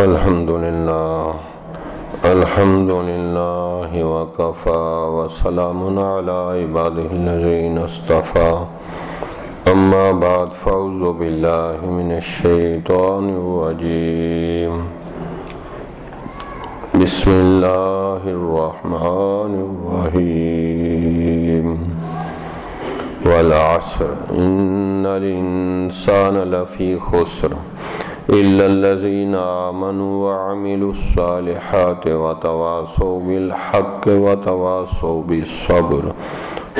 الحمد لله الحمد لله وكفى وسلام على عباده الذين اصطفى. أما بعد، فأعوذ بالله من الشيطان الرجيم. بسم الله الرحمن الرحيم. والعصر، إن الإنسان لفي خسر. إلا الذين آمنوا وعملوا الصالحات وتواصوا بالحق وتواصوا بالصبر.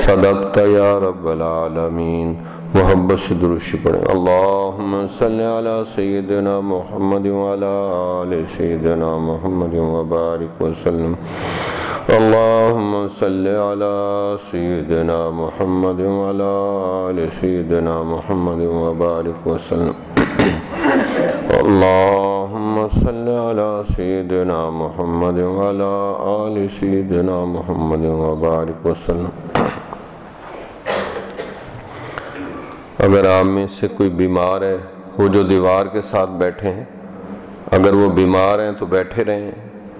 صدقت يا رب العالمين. محبت سے درش پڑھیں اللہم صلی علی سیدنا محمد وعلى آل سیدنا محمد وبارک وسلم. اللہم صلی علی سیدنا محمد وعلى آل سیدنا محمد وبارک وسلم. اللہم صلی علی سیدنا محمد وعلى آل سیدنا محمد وبارک وسلم. اگر آپ میں سے کوئی بیمار ہے، وہ جو دیوار کے ساتھ بیٹھے ہیں، اگر وہ بیمار ہیں تو بیٹھے رہیں،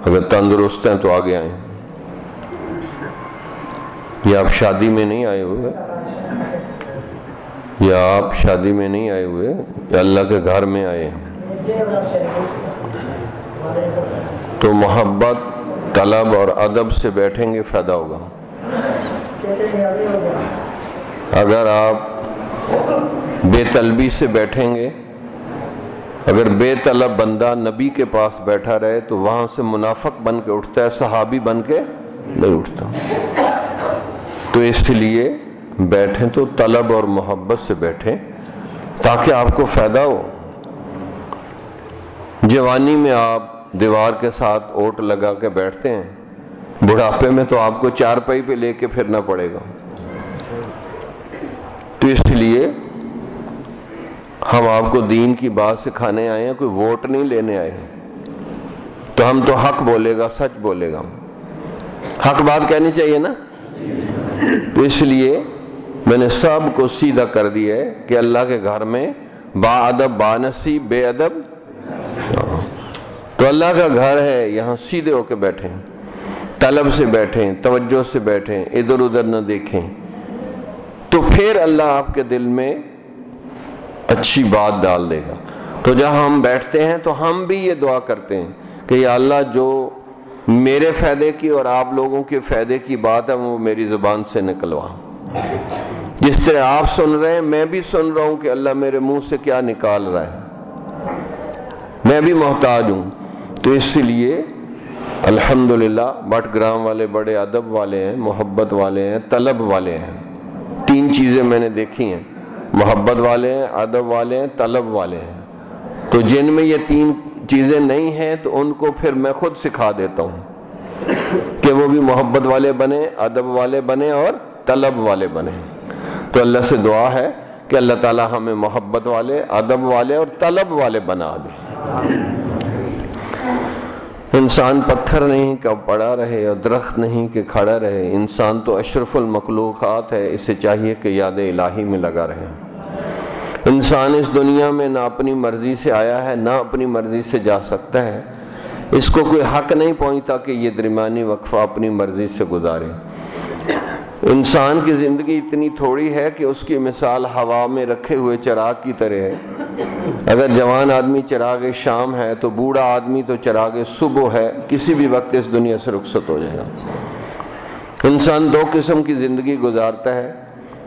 اگر تندرست ہیں تو آگے آئیں۔ یا آپ شادی میں نہیں آئے ہوئے؟ یا آپ شادی میں نہیں آئے ہوئے، یا اللہ کے گھر میں آئے ہیں؟ تو محبت، طلب اور ادب سے بیٹھیں گے، فائدہ ہوگا۔ اگر آپ بے طلبی سے بیٹھیں گے، اگر بے طلب بندہ نبی کے پاس بیٹھا رہے، تو وہاں سے منافق بن کے اٹھتا ہے، صحابی بن کے نہیں اٹھتا۔ تو اس لیے بیٹھیں تو طلب اور محبت سے بیٹھیں تاکہ آپ کو فائدہ ہو۔ جوانی میں آپ دیوار کے ساتھ اوٹ لگا کے بیٹھتے ہیں، بڑھاپے میں تو آپ کو چار پائی پہ لے کے پھرنا پڑے گا۔ تو اس لیے ہم آپ کو دین کی بات سکھانے آئے ہیں، کوئی ووٹ نہیں لینے آئے ہیں۔ تو ہم تو حق بولے گا، سچ بولے گا حق بات کہنی چاہیے نا؟ تو اس لیے میں نے سب کو سیدھا کر دیا ہے کہ اللہ کے گھر میں با ادب با نصیب بے ادب۔ تو اللہ کا گھر ہے، یہاں سیدھے ہو کے بیٹھیں، طلب سے بیٹھیں، توجہ سے بیٹھیں، ادھر ادھر نہ دیکھیں۔ تو پھر اللہ آپ کے دل میں اچھی بات ڈال دے گا۔ تو جہاں ہم بیٹھتے ہیں تو ہم بھی یہ دعا کرتے ہیں کہ یا اللہ جو میرے فائدے کی اور آپ لوگوں کے فائدے کی بات ہے، وہ میری زبان سے نکلوا جس طرح آپ سن رہے ہیں، میں بھی سن رہا ہوں کہ اللہ میرے منہ سے کیا نکال رہا ہے۔ میں بھی محتاج ہوں۔ تو اس لیے الحمدللہ، بٹ گرام والے، بڑے ادب والے ہیں، محبت والے ہیں، طلب والے ہیں۔ تین چیزیں میں نے دیکھی ہیں۔ محبت والے ہیں، ادب والے ہیں، طلب والے ہیں۔ تو جن میں یہ تین چیزیں نہیں ہیں، تو ان کو پھر میں خود سکھا دیتا ہوں۔ کہ وہ بھی محبت والے بنے ادب والے بنے اور طلب والے بنے تو اللہ سے دعا ہے کہ اللہ تعالی ہمیں محبت والے، ادب والے اور طلب والے بنا دے۔ انسان پتھر نہیں کہ پڑا رہے اور درخت نہیں کہ کھڑا رہے۔ انسان تو اشرف المخلوقات ہے، اسے چاہیے کہ یاد الہی میں لگا رہے۔ انسان اس دنیا میں نہ اپنی مرضی سے آیا ہے، نہ اپنی مرضی سے جا سکتا ہے۔ اس کو کوئی حق نہیں پہنچتا کہ یہ درمیانی وقفہ اپنی مرضی سے گزارے۔ انسان کی زندگی اتنی تھوڑی ہے کہ اس کی مثال ہوا میں رکھے ہوئے چراغ کی طرح ہے۔ اگر جوان آدمی چراغ شام ہے تو بوڑھا آدمی تو چراغ صبح ہے، کسی بھی وقت اس دنیا سے رخصت ہو جائے گا۔ انسان دو قسم کی زندگی گزارتا ہے۔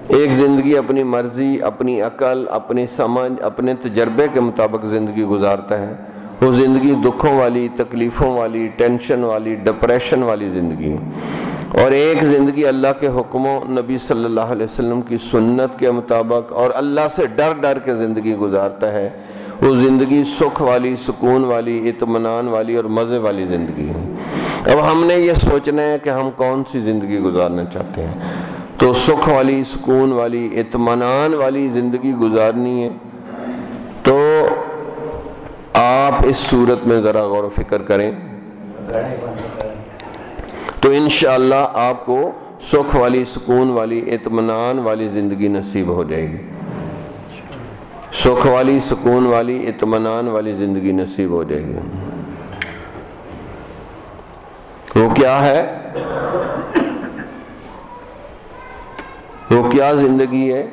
ایک زندگی اپنی مرضی، اپنی عقل، اپنی سمجھ، اپنے تجربے کے مطابق زندگی گزارتا ہے۔ وہ زندگی دکھوں والی، تکلیفوں والی، ٹینشن والی، ڈپریشن والی زندگی اور ایک زندگی اللہ کے حکموں، نبی صلی اللہ علیہ وسلم کی سنت کے مطابق اور اللہ سے ڈر ڈر کے زندگی گزارتا ہے، وہ زندگی سکھ والی، سکون والی، اطمینان والی اور مزے والی زندگی ہے۔ اب ہم نے یہ سوچنا ہے کہ ہم کون سی زندگی گزارنا چاہتے ہیں۔ تو سکھ والی، سکون والی، اطمینان والی زندگی گزارنی ہے۔ تو آپ اس صورت میں ذرا غور و فکر کریں۔ تو انشاءاللہ آپ کو سکھ والی سکون والی اطمینان والی زندگی نصیب ہو جائے گی۔ سکھ والی سکون والی اطمینان والی زندگی نصیب ہو جائے گی۔ وہ کیا ہے؟ وہ کیا زندگی ہے؟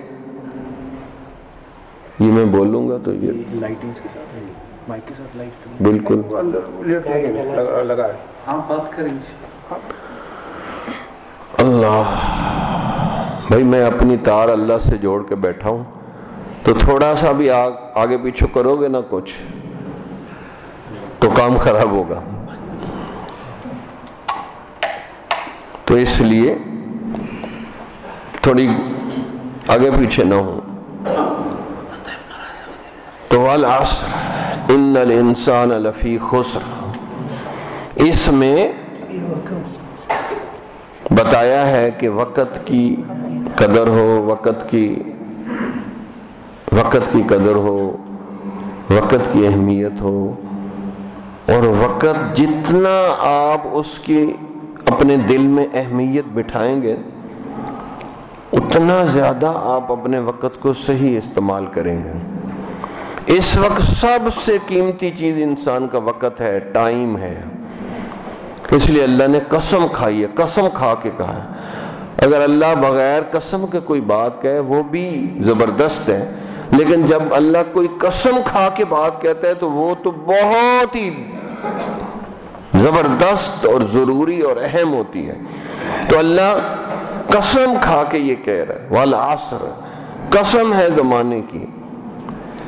یہ میں بولوں گا تو یہ بالکل۔ اللہ۔ بھائی میں اپنی تار اللہ سے جوڑ کے بیٹھا ہوں۔ تو تھوڑا سا بھی آگے پیچھے کرو گے نا کچھ، تو کام خراب ہوگا۔ تو اس لیے تھوڑی آگے پیچھے نہ ہوں۔ تو والعصر، ان الانسان لفی خسر۔ اس میں بتایا ہے کہ وقت کی قدر ہو، وقت کی وقت کی قدر ہو، وقت کی اہمیت ہو، اور وقت جتنا آپ اس کی اپنے دل میں اہمیت بٹھائیں گے، اتنا زیادہ آپ اپنے وقت کو صحیح استعمال کریں گے۔ اس وقت سب سے قیمتی چیز انسان کا وقت ہے، ٹائم ہے۔ اس لیے اللہ نے قسم کھائی ہے، قسم کھا کے کہا ہے۔ اگر اللہ بغیر قسم کے کوئی بات کہے، وہ بھی زبردست ہے۔ لیکن جب اللہ کوئی قسم کھا کے بات کہتا ہے، تو وہ تو بہت ہی زبردست اور ضروری اور اہم ہوتی ہے۔ تو اللہ قسم کھا کے یہ کہہ رہا ہے، والعصر۔ قسم ہے زمانے کی،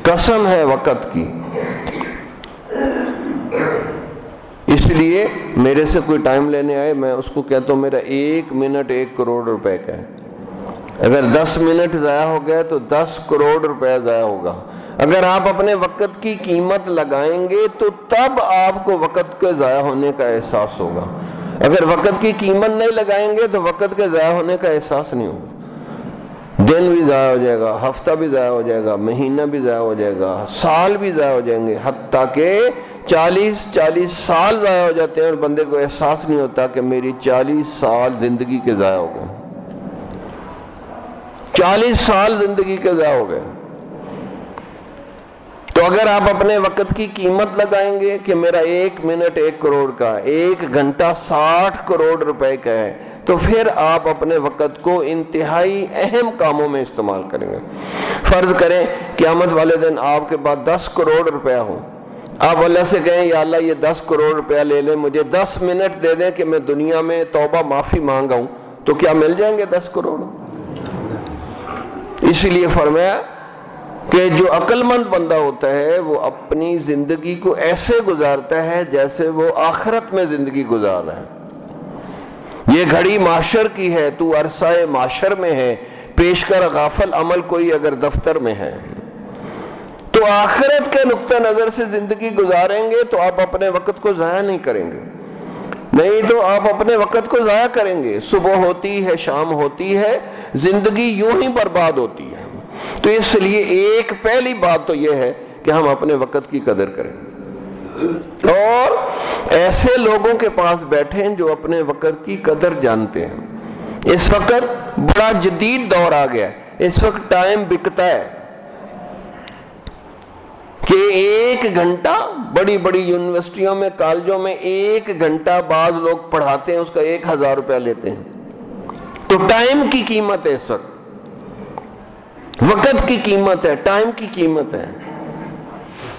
قسم ہے وقت کی۔ لیے میرے سے کوئی ٹائم لینے آئے، میں اس کو کہتا ہوں، میرا ایک منٹ ایک کروڑ روپے کا ہے۔ اگر دس منٹ ضائع ہو گیا تو دس کروڑ روپے ضائع ہوگا۔ اگر آپ اپنے وقت کی قیمت لگائیں گے تو تب آپ کو وقت کے ضائع ہونے کا احساس ہوگا۔ اگر وقت کی قیمت نہیں لگائیں گے تو وقت کے ضائع ہونے کا احساس نہیں ہوگا۔ دن بھی ضائع ہو جائے گا، ہفتہ بھی ضائع ہو جائے گا، مہینہ بھی ضائع ہو جائے گا، سال بھی ضائع ہو جائیں گے، حتیٰ کہ چالیس چالیس سال ضائع ہو جاتے ہیں اور بندے کو احساس نہیں ہوتا کہ میری چالیس سال زندگی کے ضائع ہو گئے۔ چالیس سال زندگی کے ضائع ہو گئے۔ تو اگر آپ اپنے وقت کی قیمت لگائیں گے کہ میرا ایک منٹ ایک کروڑ کا، ایک گھنٹہ ساٹھ کروڑ روپے کا ہے تو پھر آپ اپنے وقت کو انتہائی اہم کاموں میں استعمال کریں گے۔ فرض کریں قیامت والے دن آپ کے پاس دس کروڑ روپیہ ہو آپ اللہ سے کہیں، یا اللہ، یہ دس کروڑ روپیہ لے لیں، مجھے دس منٹ دے دیں کہ میں دنیا میں توبہ معافی مانگا ہوں تو کیا مل جائیں گے دس کروڑ؟ اسی لیے فرمایا کہ جو عقل مند بندہ ہوتا ہے، وہ اپنی زندگی کو ایسے گزارتا ہے جیسے وہ آخرت میں زندگی گزار رہا ہے۔ یہ گھڑی معاشر کی ہے، تو عرصہ معاشر میں ہے۔ پیش کر غافل عمل کوئی اگر دفتر میں ہے۔ تو آخرت کے نقطہ نظر سے زندگی گزاریں گے تو آپ اپنے وقت کو ضائع نہیں کریں گے۔ نہیں تو آپ اپنے وقت کو ضائع کریں گے۔ صبح ہوتی ہے، شام ہوتی ہے، زندگی یوں ہی برباد ہوتی ہے۔ تو اس لیے ایک پہلی بات تو یہ ہے کہ ہم اپنے وقت کی قدر کریں۔ اور ایسے لوگوں کے پاس بیٹھیں جو اپنے وقت کی قدر جانتے ہیں۔ اس وقت بڑا جدید دور آ گیا ہے۔ اس وقت ٹائم بکتا ہے کہ ایک گھنٹہ بڑی بڑی یونیورسٹیوں میں، کالجوں میں ایک گھنٹہ بعض لوگ پڑھاتے ہیں، اس کا ایک ہزار روپیہ لیتے ہیں۔ تو ٹائم کی قیمت ہے اس وقت۔ وقت کی قیمت ہے، ٹائم کی قیمت ہے۔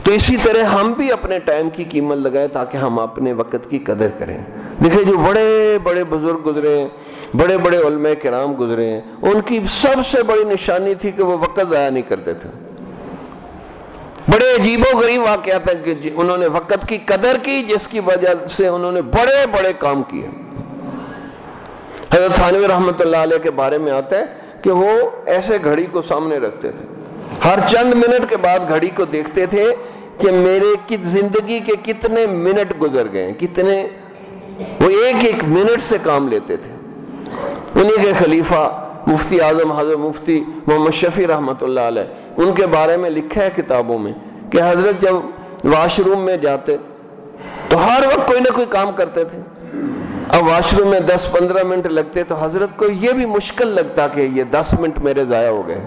تو اسی طرح ہم بھی اپنے ٹائم کی قیمت لگائیں تاکہ ہم اپنے وقت کی قدر کریں۔ دیکھیں جو بڑے بڑے بزرگ گزرے ہیں بڑے بڑے علماء کرام گزرے ہیں ان کی سب سے بڑی نشانی تھی کہ وہ وقت ضائع نہیں کرتے تھے۔ بڑے عجیب و غریب واقعات ہیں کہ جی، انہوں نے وقت کی قدر کی، جس کی وجہ سے انہوں نے بڑے بڑے کام کیے۔ حضرت تھانوی رحمۃ اللہ علیہ کے بارے میں آتا ہے کہ وہ ایسے گھڑی کو سامنے رکھتے تھے۔ ہر چند منٹ کے بعد گھڑی کو دیکھتے تھے کہ میرے زندگی کے کتنے منٹ گزر گئے کتنے وہ ایک ایک منٹ سے کام لیتے تھے۔ انہیں کے خلیفہ مفتی اعظم حضرت مفتی محمد شفیع رحمۃ اللہ علیہ، ان کے بارے میں لکھا ہے کتابوں میں کہ حضرت جب واش روم میں جاتے تو ہر وقت کوئی نہ کوئی کام کرتے تھے۔ اب واش روم میں دس پندرہ منٹ لگتے تو حضرت کو یہ بھی مشکل لگتا کہ یہ دس منٹ میرے ضائع ہو گئے۔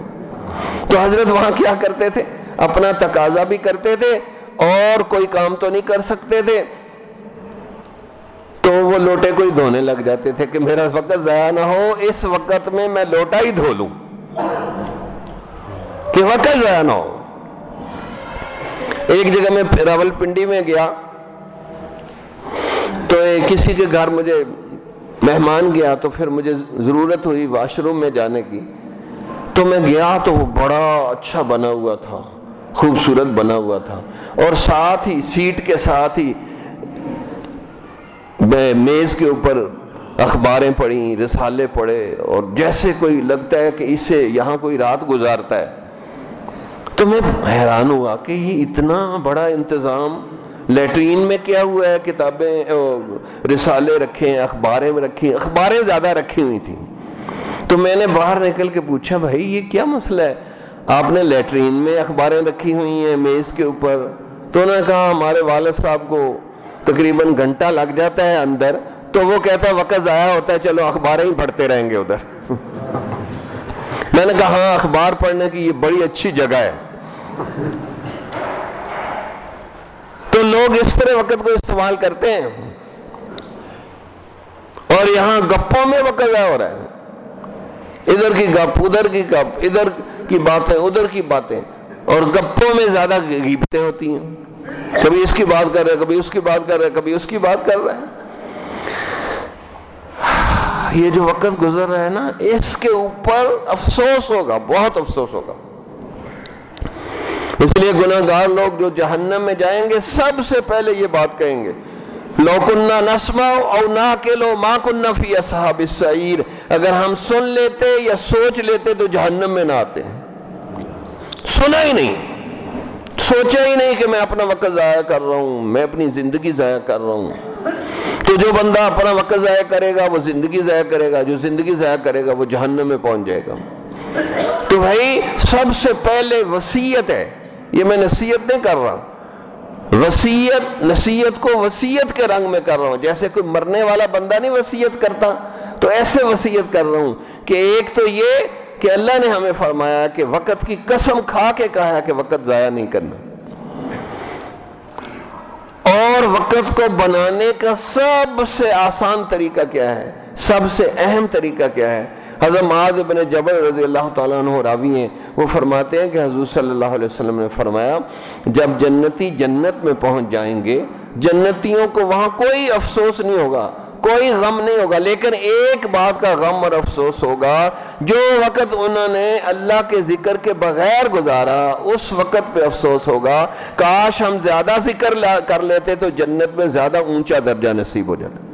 تو حضرت وہاں کیا کرتے تھے؟ اپنا تقاضا بھی کرتے تھے اور کوئی کام تو نہیں کر سکتے تھے۔ تو وہ لوٹے کو ہی دھونے لگ جاتے تھے کہ میرا وقت ضائع نہ ہو، اس وقت میں میں لوٹا ہی دھو لوں۔ کہ وقت ضائع نہ ہو۔ ایک جگہ میں راول پنڈی میں گیا۔ تو کسی کے گھر مجھے مہمان گیا تو پھر مجھے ضرورت ہوئی واش روم میں جانے کی۔ تو میں گیا تو وہ بڑا اچھا بنا ہوا تھا۔ خوبصورت بنا ہوا تھا۔ اور ساتھ ہی سیٹ کے ساتھ ہی میز کے اوپر اخباریں پڑھی، رسالے پڑھے، اور جیسے کوئی لگتا ہے کہ اس سے یہاں کوئی رات گزارتا ہے، تو میں حیران ہوا کہ یہ اتنا بڑا انتظام لیٹرین میں کیا ہوا ہے؟ کتابیں رسالے رکھے ہیں اخباریں رکھی، اخباریں زیادہ رکھی ہوئی تھیں۔ تو میں نے باہر نکل کے پوچھا، بھائی، یہ کیا مسئلہ ہے؟ آپ نے لیٹرین میں اخباریں رکھی ہوئی ہیں میز کے اوپر، تو انہوں نے کہا ہمارے والد صاحب کو تقریباً گھنٹہ لگ جاتا ہے اندر، تو وہ کہتا ہے وقت ضائع ہوتا ہے، چلو اخباریں ہی پڑھتے رہیں گے ادھر۔ میں نے کہا ہاں اخبار پڑھنے کی یہ بڑی اچھی جگہ ہے۔ تو لوگ اس طرح وقت کو استعمال کرتے ہیں۔ اور یہاں گپوں میں وقت ضائع ہو رہا ہے۔ ادھر کی گپ، ادھر کی گپ، ادھر کی باتیں، ادھر کی باتیں، اور گپوں میں زیادہ گیبتیں ہوتی ہیں۔ کبھی اس کی بات کر رہے، کبھی اس کی بات کر رہے، کبھی اس کی بات کر رہے۔ ہیں یہ جو وقت گزر رہا ہے نا، اس کے اوپر افسوس ہوگا، بہت افسوس ہوگا۔ اس لیے گناہ گار لوگ جو جہنم میں جائیں گے، سب سے پہلے یہ بات کہیں گے، لو کنہ نسما او نہ کے لو ماں کنہ فی اصحاب السعیر۔ اگر ہم سن لیتے یا سوچ لیتے تو جہنم میں نہ آتے۔ سنا ہی نہیں۔ سوچا ہی نہیں کہ میں اپنا وقت ضائع کر رہا ہوں، میں اپنی زندگی ضائع کر رہا ہوں۔ تو جو بندہ اپنا وقت ضائع کرے گا، وہ زندگی ضائع کرے گا، جو زندگی ضائع کرے گا، وہ جہنم میں پہنچ جائے گا۔ تو بھائی، سب سے پہلے وسیعت ہے۔ یہ میں نصیحت نہیں کر رہا۔ وسیعت، نصیحت کو وسیعت کے رنگ میں کر رہا ہوں۔ جیسے کوئی مرنے والا بندہ نہیں وسیعت کرتا، تو ایسے وسیعت کر رہا ہوں کہ ایک تو یہ کہ اللہ نے ہمیں فرمایا کہ وقت کی قسم کھا کے کہا کہ وقت ضائع نہیں کرنا۔ اور وقت کو بنانے کا سب سے آسان طریقہ کیا ہے؟ سب سے اہم طریقہ کیا ہے؟ حضرت معاذ بن جبل رضی اللہ تعالیٰ عنہ راوی ہیں، وہ فرماتے ہیں کہ حضور صلی اللہ علیہ وسلم نے فرمایا، جب جنتی جنت میں پہنچ جائیں گے، جنتیوں کو وہاں کوئی افسوس نہیں ہوگا، کوئی غم نہیں ہوگا، لیکن ایک بات کا غم اور افسوس ہوگا، جو وقت انہوں نے اللہ کے ذکر کے بغیر گزارا، اس وقت پہ افسوس ہوگا، کاش ہم زیادہ ذکر کر لیتے تو جنت میں زیادہ اونچا درجہ نصیب ہو جاتا۔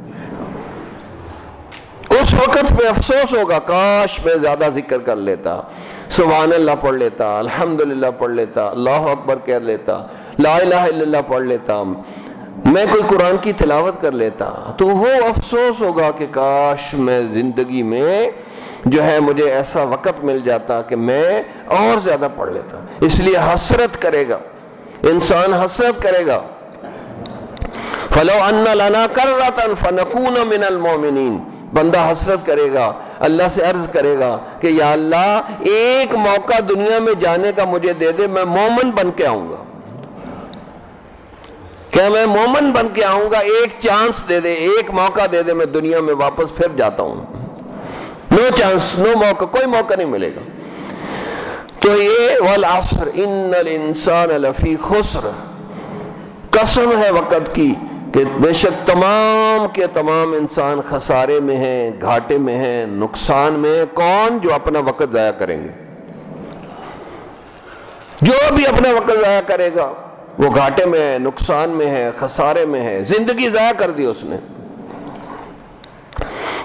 اس وقت پہ افسوس ہوگا، کاش میں زیادہ ذکر کر لیتا۔ سبحان اللہ پڑھ لیتا، الحمدللہ پڑھ لیتا، اللہ اکبر کہہ لیتا، لا الہ الا اللہ پڑھ لیتا۔ میں کوئی قرآن کی تلاوت کر لیتا۔ تو وہ افسوس ہوگا کہ کاش میں زندگی میں جو ہے مجھے ایسا وقت مل جاتا کہ میں اور زیادہ پڑھ لیتا۔ اس لیے حسرت کرے گا۔ انسان حسرت کرے گا۔ فلو ان لانا کر رہا فنکون من المومنین بندہ حسرت کرے گا، اللہ سے عرض کرے گا کہ یا اللہ ایک موقع دنیا میں جانے کا مجھے دے دے، میں مومن بن کے آؤں گا۔ کہ میں مومن بن کے آؤں گا؟ ایک چانس دے دے، ایک موقع دے دے، میں دنیا میں واپس پھر جاتا ہوں۔ نو چانس نو موقع، کوئی موقع نہیں ملے گا۔ تو یہ والعصر، ان الانسان لفی خسر۔ قسم ہے وقت کی۔ کہ بے شک تمام کے تمام انسان خسارے میں ہیں، گھاٹے میں ہیں، نقصان میں ہیں، کون جو اپنا وقت ضائع کریں گے؟ جو بھی اپنا وقت ضائع کرے گا، وہ گھاٹے میں ہے نقصان میں ہے خسارے میں ہے زندگی ضائع کر دی اس نے۔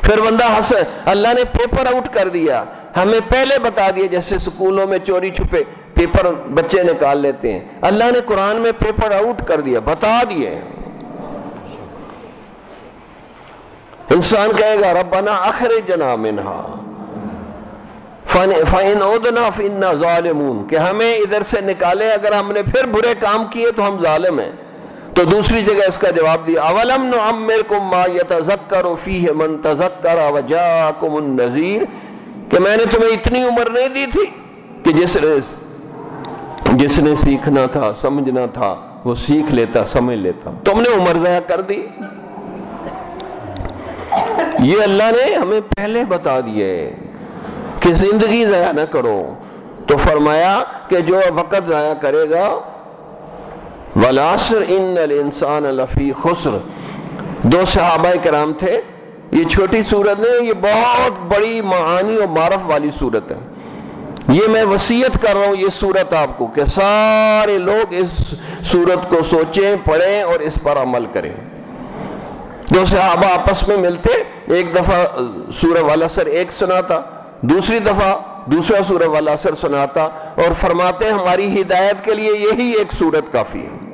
پھر بندہ ہنس اللہ نے پیپر آؤٹ کر دیا۔ ہمیں پہلے بتا دیا جیسے سکولوں میں چوری چھپے پیپر بچے نکال لیتے ہیں۔ اللہ نے قرآن میں پیپر آؤٹ کر دیا، بتا دیے۔ انسان کہے گا، ربنا اخرجنا منہا فَإِنْ عُدْنَا فِإِنَّا ظَالِمُونَ۔ کہ ہمیں ادھر سے نکالے، اگر ہم نے پھر برے کام کیے تو ہم ظالم ہیں۔ تو دوسری جگہ اس کا جواب دیا اولم نعمرکم ما یتذکر فیہ من تذکر وجاکم النذیر۔ کہ میں نے تمہیں اتنی عمر نہیں دی تھی کہ جس نے جس نے سیکھنا تھا، سمجھنا تھا، وہ سیکھ لیتا، سمجھ لیتا۔ تم نے عمر ضائع کر دی۔ یہ اللہ نے ہمیں پہلے بتا دیے کہ زندگی ضائع نہ کرو۔ تو فرمایا کہ جو وقت ضائع کرے گا ولاسر ان الانسان لفی خسر۔ دو صحابہ کرام تھے۔ یہ چھوٹی صورت نہیں، یہ بہت بڑی معانی اور معرف والی صورت ہے۔ یہ میں وسیعت کر رہا ہوں، یہ صورت آپ کو کہ سارے لوگ اس صورت کو سوچیں، پڑھیں اور اس پر عمل کریں۔ دو صحابہ آپس میں ملتے، ایک دفعہ سورہ والا سر ایک سناتا، دوسری دفعہ دوسرا سورہ والا سر سناتا اور فرماتے، ہماری ہدایت کے لیے یہی ایک صورت کافی ہے۔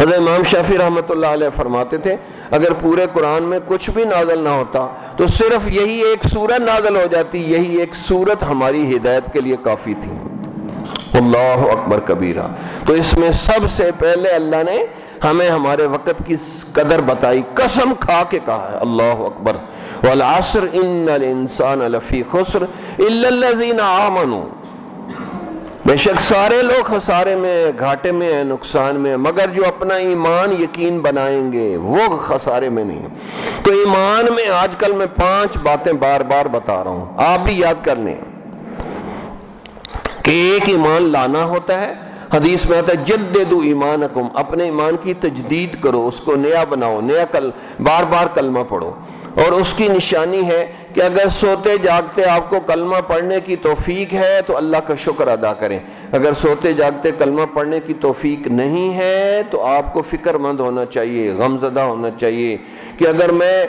حضرت امام شافی رحمۃ اللہ علیہ فرماتے تھے، اگر پورے قرآن میں کچھ بھی نازل نہ ہوتا، تو صرف یہی ایک سورت نازل ہو جاتی، یہی ایک سورت ہماری ہدایت کے لیے کافی تھی۔ اللہ اکبر کبیرہ۔ تو اس میں سب سے پہلے اللہ نے ہمیں ہمارے وقت کی قدر بتائی، قسم کھا کے کہا ہے، اللہ اکبر۔ والعصر ان الانسان لفی خسر الا الذين امنوا بے شک سارے لوگ خسارے میں، گھاٹے میں ہیں نقصان میں، مگر جو اپنا ایمان یقین بنائیں گے، وہ خسارے میں نہیں۔ تو ایمان میں آج کل میں پانچ باتیں بار بار بتا رہا ہوں، آپ بھی یاد کر لیں کہ ایک ایمان لانا ہوتا ہے حدیث میں آتا ہے جددو ایمانکم، اپنے ایمان کی تجدید کرو، اس کو نیا بناؤ، نیا کل، بار بار کلمہ پڑھو۔ اور اس کی نشانی ہے کہ اگر سوتے جاگتے آپ کو کلمہ پڑھنے کی توفیق ہے، تو اللہ کا شکر ادا کریں۔ اگر سوتے جاگتے کلمہ پڑھنے کی توفیق نہیں ہے، تو آپ کو فکر مند ہونا چاہیے غم زدہ ہونا چاہیے کہ اگر میں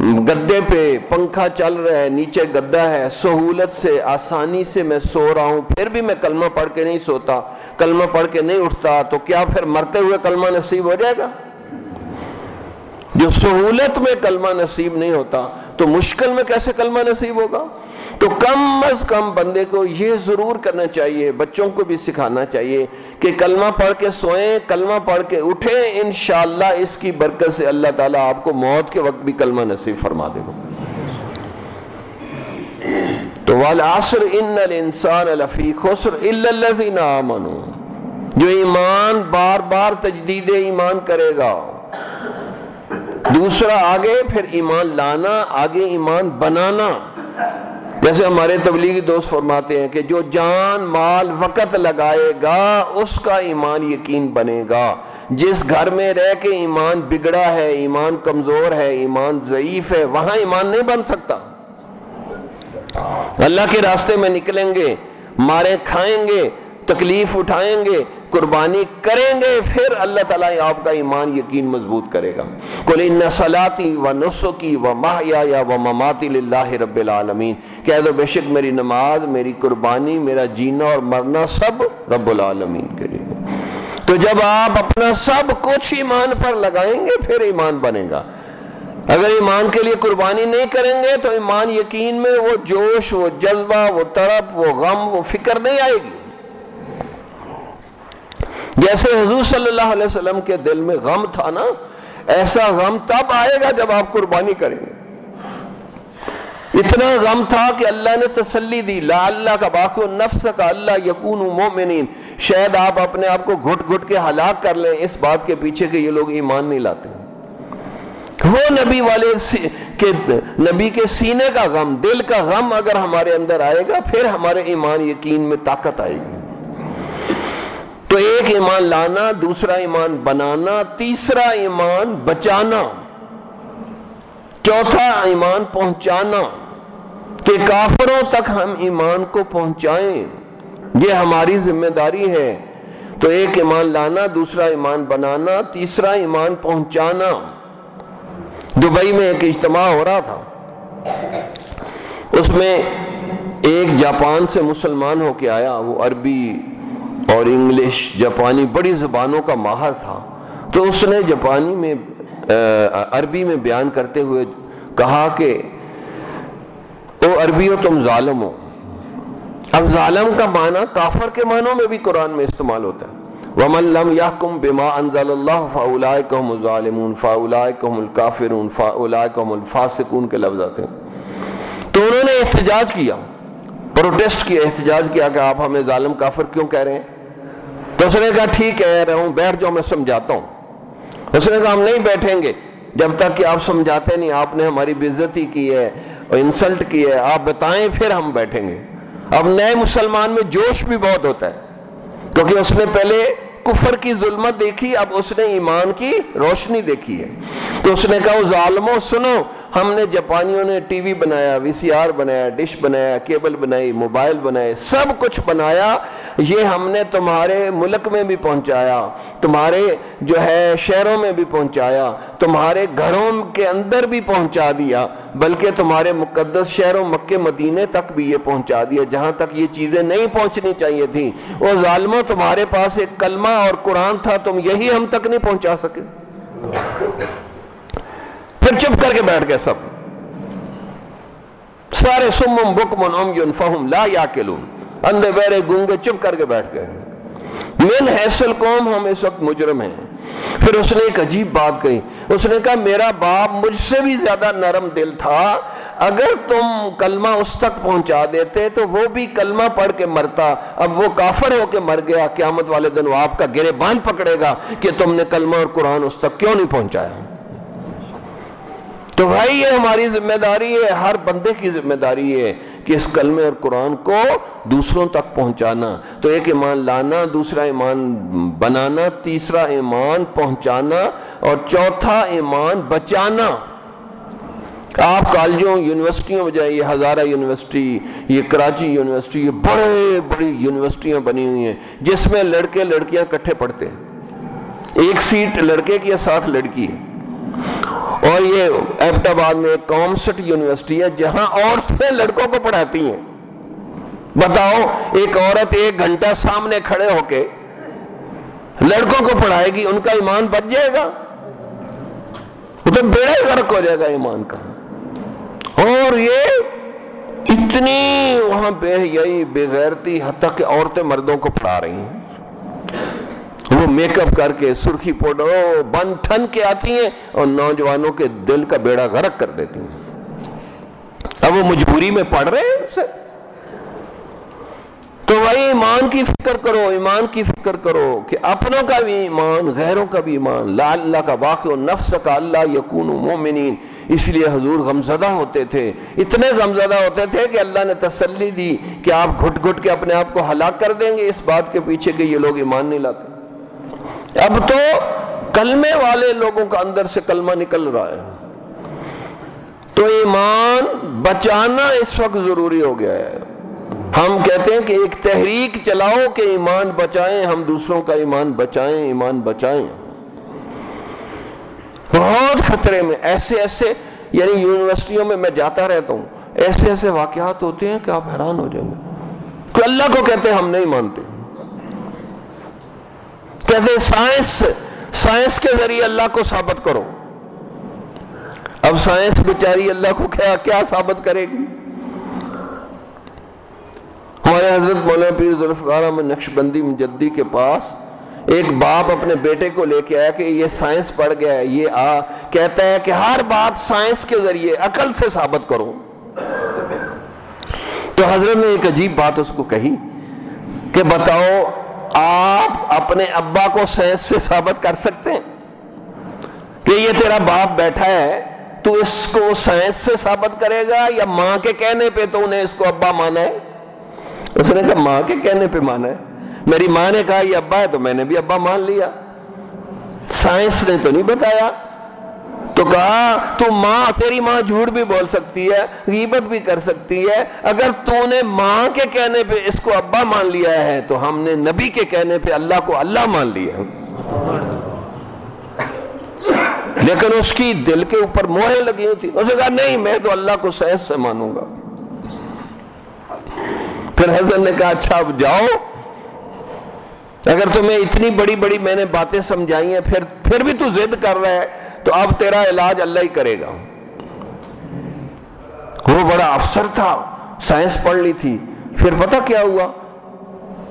گدے پہ پنکھا چل رہا ہے، نیچے گدا ہے۔ سہولت سے، آسانی سے میں سو رہا ہوں۔ پھر بھی میں کلمہ پڑھ کے نہیں سوتا۔ کلمہ پڑھ کے نہیں اٹھتا۔ تو کیا پھر مرتے ہوئے کلمہ نصیب ہو جائے گا؟ جو سہولت میں کلمہ نصیب نہیں ہوتا، تو مشکل میں کیسے کلمہ نصیب ہوگا؟ تو کم از کم بندے کو یہ ضرور کرنا چاہیے، بچوں کو بھی سکھانا چاہیے کہ کلمہ پڑھ کے سوئیں، کلمہ پڑھ کے اٹھیں، انشاءاللہ اس کی برکت سے اللہ تعالیٰ آپ کو موت کے وقت بھی کلمہ نصیب فرما دے گا۔ تو والعصر ان الانسان لفی خسر الا الذين امنوا جو ایمان بار بار تجدید ایمان کرے گا۔ دوسرا آگے پھر ایمان لانا، آگے ایمان بنانا۔ جیسے ہمارے تبلیغی دوست فرماتے ہیں کہ جو جان مال وقت لگائے گا، اس کا ایمان یقین بنے گا۔ جس گھر میں رہ کے ایمان بگڑا ہے، ایمان کمزور ہے، ایمان ضعیف ہے، وہاں ایمان نہیں بن سکتا۔ اللہ کے راستے میں نکلیں گے، مارے کھائیں گے، تکلیف اٹھائیں گے قربانی کریں گے، پھر اللہ تعالیٰ آپ کا ایمان یقین مضبوط کرے گا۔ کل ان سلاتی و نسخی و ماہیا و مماتی اللہ رب العالمین۔ کہہ دو، بے شک میری نماز، میری قربانی، میرا جینا اور مرنا سب رب العالمین کے لیے۔ تو جب آپ اپنا سب کچھ ایمان پر لگائیں گے، پھر ایمان بنے گا۔ اگر ایمان کے لیے قربانی نہیں کریں گے، تو ایمان یقین میں وہ جوش، وہ جذبہ وہ تڑپ، وہ غم، وہ فکر نہیں آئے گی۔ جیسے حضور صلی اللہ علیہ وسلم کے دل میں غم تھا نا، ایسا غم تب آئے گا جب آپ قربانی کریں گے۔ اتنا غم تھا کہ اللہ نے تسلی دی، لا اللہ کا باقی نفس کا اللہ یقون مومنین۔ شاید آپ اپنے آپ کو گھٹ گھٹ کے ہلاک کر لیں اس بات کے پیچھے کہ یہ لوگ ایمان نہیں لاتے۔ وہ نبی والے کے نبی کے سینے کا غم، دل کا غم اگر ہمارے اندر آئے گا، پھر ہمارے ایمان یقین میں طاقت آئے گی۔ تو ایک ایمان لانا، دوسرا ایمان بنانا، تیسرا ایمان بچانا۔ چوتھا ایمان پہنچانا کہ کافروں تک ہم ایمان کو پہنچائیں۔ یہ ہماری ذمہ داری ہے۔ تو ایک ایمان لانا، دوسرا ایمان بنانا، تیسرا ایمان پہنچانا۔ دبئی میں ایک اجتماع ہو رہا تھا۔ اس میں ایک جاپان سے مسلمان ہو کے آیا، وہ عربی اور انگلش، جاپانی بڑی زبانوں کا ماہر تھا۔ تو اس نے جاپانی میں عربی میں بیان کرتے ہوئے کہا کہ، او عربی ہو تم ظالم ہو اب ظالم کا معنی کافر کے معنوں میں بھی قرآن میں استعمال ہوتا ہے۔ وَمَن لَمْ يَحْكُمْ بِمَا أَنزَلَ اللَّهُ فَأُولَئِكَ هُمُ الظَّالِمُونَ، فَأُولَئِكَ هُمُ الْكَافِرُونَ، فَأُولَئِكَ هُمُ الْفَاسِقُونَ کے لفظ آتے ہیں۔ تو انہوں نے احتجاج کیا، پروٹیسٹ کیا، احتجاج کیا کہ آپ ہمیں ظالم کافر کیوں کہہ رہے ہیں؟ تو اس نے کہا، ٹھیک ہے رہا ہوں، بیٹھ جاؤ، میں سمجھاتا ہوں. اس نے کہا، ہم نہیں بیٹھیں گے۔ جب تک کہ آپ سمجھاتے نہیں، آپ نے ہماری بےزتی کی ہے اور انسلٹ کی ہے، آپ بتائیں، پھر ہم بیٹھیں گے۔ اب نئے مسلمان میں جوش بھی بہت ہوتا ہے، کیونکہ اس نے پہلے کفر کی ظلمت دیکھی، اب اس نے ایمان کی روشنی دیکھی ہے۔ تو اس نے کہا ظالموں، سنو ہم نے جاپانیوں نے ٹی وی بنایا، وی سی آر بنایا، ڈش بنایا، کیبل بنائی، موبائل بنائے، سب کچھ بنایا۔ یہ ہم نے تمہارے ملک میں بھی پہنچایا، تمہارے جو ہے شہروں میں بھی پہنچایا، تمہارے گھروں کے اندر بھی پہنچا دیا، بلکہ تمہارے مقدس شہروں مکے، مدینے تک بھی یہ پہنچا دیا۔ جہاں تک یہ چیزیں نہیں پہنچنی چاہیے تھی وہ ظالموں تمہارے پاس ایک کلمہ اور قرآن تھا، تم یہی ہم تک نہیں پہنچا سکے۔ پھر چپ کر کے بیٹھ گئے سب۔ سارے سمم بکمن امین فہم لا یا اندھے بیرے گونگے چپ کر کے بیٹھ گئے۔ من حیثل قوم ہم اس وقت مجرم ہیں۔ پھر اس نے ایک عجیب بات کہی۔ اس نے کہا، میرا باپ مجھ سے بھی زیادہ نرم دل تھا۔ اگر تم کلمہ اس تک پہنچا دیتے تو وہ بھی کلمہ پڑھ کے مرتا۔ اب وہ کافر ہو کے مر گیا۔ قیامت والے دن وہ آپ کا گرے بان پکڑے گا کہ تم نے کلمہ اور قرآن اس تک کیوں نہیں پہنچایا؟ تو بھائی یہ ہماری ذمہ داری ہے، ہر بندے کی ذمہ داری ہے کہ اس کلمے اور قرآن کو دوسروں تک پہنچانا۔ تو ایک ایمان لانا، دوسرا ایمان بنانا، تیسرا ایمان پہنچانا، اور چوتھا ایمان بچانا۔ آپ کالجوں، یونیورسٹیوں میں جائیں، یہ ہزارہ یونیورسٹی، یہ کراچی یونیورسٹی، یہ بڑے بڑی یونیورسٹیاں بنی ہوئی ہیں، جس میں لڑکے لڑکیاں کٹھے پڑھتے ہیں۔ ایک سیٹ لڑکے کی ساتھ لڑکی ہے۔ اور یہ ایبٹ آباد میں ایک کامسٹ یونیورسٹی ہے، جہاں عورتیں لڑکوں کو پڑھاتی ہیں۔ بتاؤ، ایک عورت ایک گھنٹہ سامنے کھڑے ہو کے لڑکوں کو پڑھائے گی، ان کا ایمان بچ جائے گا؟ وہ تو بیڑا غرق ہو جائے گا ایمان کا۔ اور یہ اتنی وہاں بے حیائی، بے غیرتی، حتیٰ کہ عورتیں مردوں کو پڑھا رہی ہیں۔ وہ میک اپ کر کے سرخی پوڈر بن ٹھن کے آتی ہیں اور نوجوانوں کے دل کا بیڑا غرق کر دیتی ہیں۔ اب وہ مجبوری میں پڑھ رہے ہیں ان سے۔ تو بھائی ایمان کی فکر کرو، ایمان کی فکر کرو کہ اپنوں کا بھی ایمان، غیروں کا بھی ایمان۔ لا اللہ کا واقع نفس کا اللہ یقون مومنین۔ اس لیے حضور غمزدہ ہوتے تھے۔ اتنے غمزدہ ہوتے تھے کہ اللہ نے تسلی دی کہ آپ گھٹ گھٹ کے اپنے آپ کو ہلاک کر دیں گے۔ اس بات کے پیچھے کہ یہ لوگ ایمان نہیں لاتے۔ اب تو کلمے والے لوگوں کا اندر سے کلمہ نکل رہا ہے۔ تو ایمان بچانا اس وقت ضروری ہو گیا ہے۔ ہم کہتے ہیں کہ ایک تحریک چلاؤ کہ ایمان بچائیں، ہم دوسروں کا ایمان بچائیں ایمان بچائیں۔ بہت خطرے میں ایسے ایسے یعنی یونیورسٹیوں میں میں جاتا رہتا ہوں، ایسے ایسے واقعات ہوتے ہیں کہ آپ حیران ہو جائیں گے۔ کہ اللہ کو کہتے ہیں ہم نہیں مانتے۔ کہتے سائنس سائنس کے ذریعے اللہ کو ثابت کرو۔ اب سائنس بیچاری اللہ کو کیا کیا ثابت کرے گی؟ ہمارے حضرت مولانا پیر ذوالفقار احمد نقش بندی مجدی کے پاس ایک باپ اپنے بیٹے کو لے کے آیا کہ یہ سائنس پڑھ گیا ہے، یہ آ، کہتا ہے کہ ہر بات سائنس کے ذریعے، عقل سے ثابت کرو۔ تو حضرت نے ایک عجیب بات اس کو کہی کہ بتاؤ آپ اپنے ابا کو سینس سے ثابت کر سکتے ہیں کہ یہ تیرا باپ بیٹھا ہے، تو اس کو سائنس سے ثابت کرے گا یا ماں کے کہنے پہ تو انہیں اس کو ابا مانا ہے؟ اس نے کہا، ماں کے کہنے پہ مانا ہے۔ میری ماں نے کہا، یہ ابا ہے تو میں نے بھی ابا مان لیا۔ سائنس نے تو نہیں بتایا۔ تو کہا، تو ماں تیری ماں جھوٹ بھی بول سکتی ہے، غیبت بھی کر سکتی ہے۔ اگر تو نے ماں کے کہنے پہ اس کو ابا مان لیا ہے، تو ہم نے نبی کے کہنے پہ اللہ کو اللہ مان لیا لیکن اس کی دل کے اوپر موہریں لگی ہوتی اس نے کہا، نہیں، میں تو اللہ کو سہس سے مانوں گا۔ پھر حضرت نے کہا اچھا اب جاؤ۔ اگر تمہیں اتنی بڑی بڑی میں نے باتیں سمجھائی ہیں، پھر پھر بھی تو ضد کر رہا ہے۔ تو اب تیرا علاج اللہ ہی کرے گا۔ وہ بڑا افسر تھا، سائنس پڑھ لی تھی۔ پھر پتہ کیا ہوا؟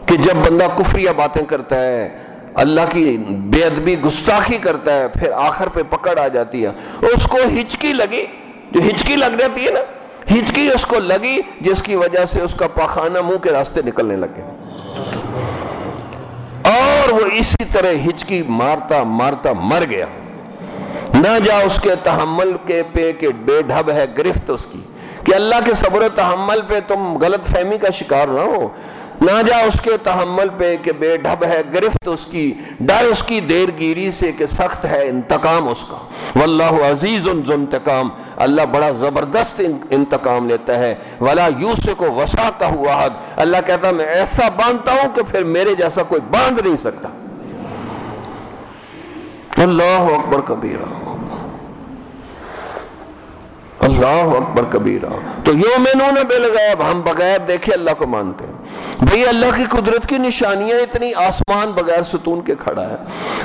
کہ جب بندہ کفریہ باتیں کرتا ہے، اللہ کی بے ادبی گستاخی کرتا ہے، پھر آخر پہ پکڑ آ جاتی ہے۔ اس کو ہچکی لگی، جو ہچکی لگ جاتی ہے نا، ہچکی اس کو لگی، جس کی وجہ سے اس کا پاخانہ منہ کے راستے نکلنے لگے۔ اور وہ اسی طرح ہچکی مارتا مارتا مر گیا۔ نہ جا اس کے تحمل کے پہ کہ بے ڈھب ہے گرفت اس کی، کہ اللہ کے صبر و تحمل پہ تم غلط فہمی کا شکار نہ ہو۔ نہ جا اس کے تحمل پہ کہ بے ڈھب ہے گرفت اس کی، ڈر اس کی دیر گیری سے کہ سخت ہے انتقام اس کا۔ واللہ عزیز انتقام، اللہ بڑا زبردست انتقام لیتا ہے۔ ولا یوس کو وسا کا ہوا حد اللہ کہتا میں ایسا باندھتا ہوں کہ پھر میرے جیسا کوئی باندھ نہیں سکتا۔ اللہ اکبر کبیرہ۔ اللہ اکبر کبیرہ۔ تو یوں میں نے بے لگائب ہم بغیر دیکھے اللہ کو مانتے ہیں۔ بھئی اللہ کی قدرت کی نشانیاں اتنی آسمان بغیر ستون کے کھڑا ہے،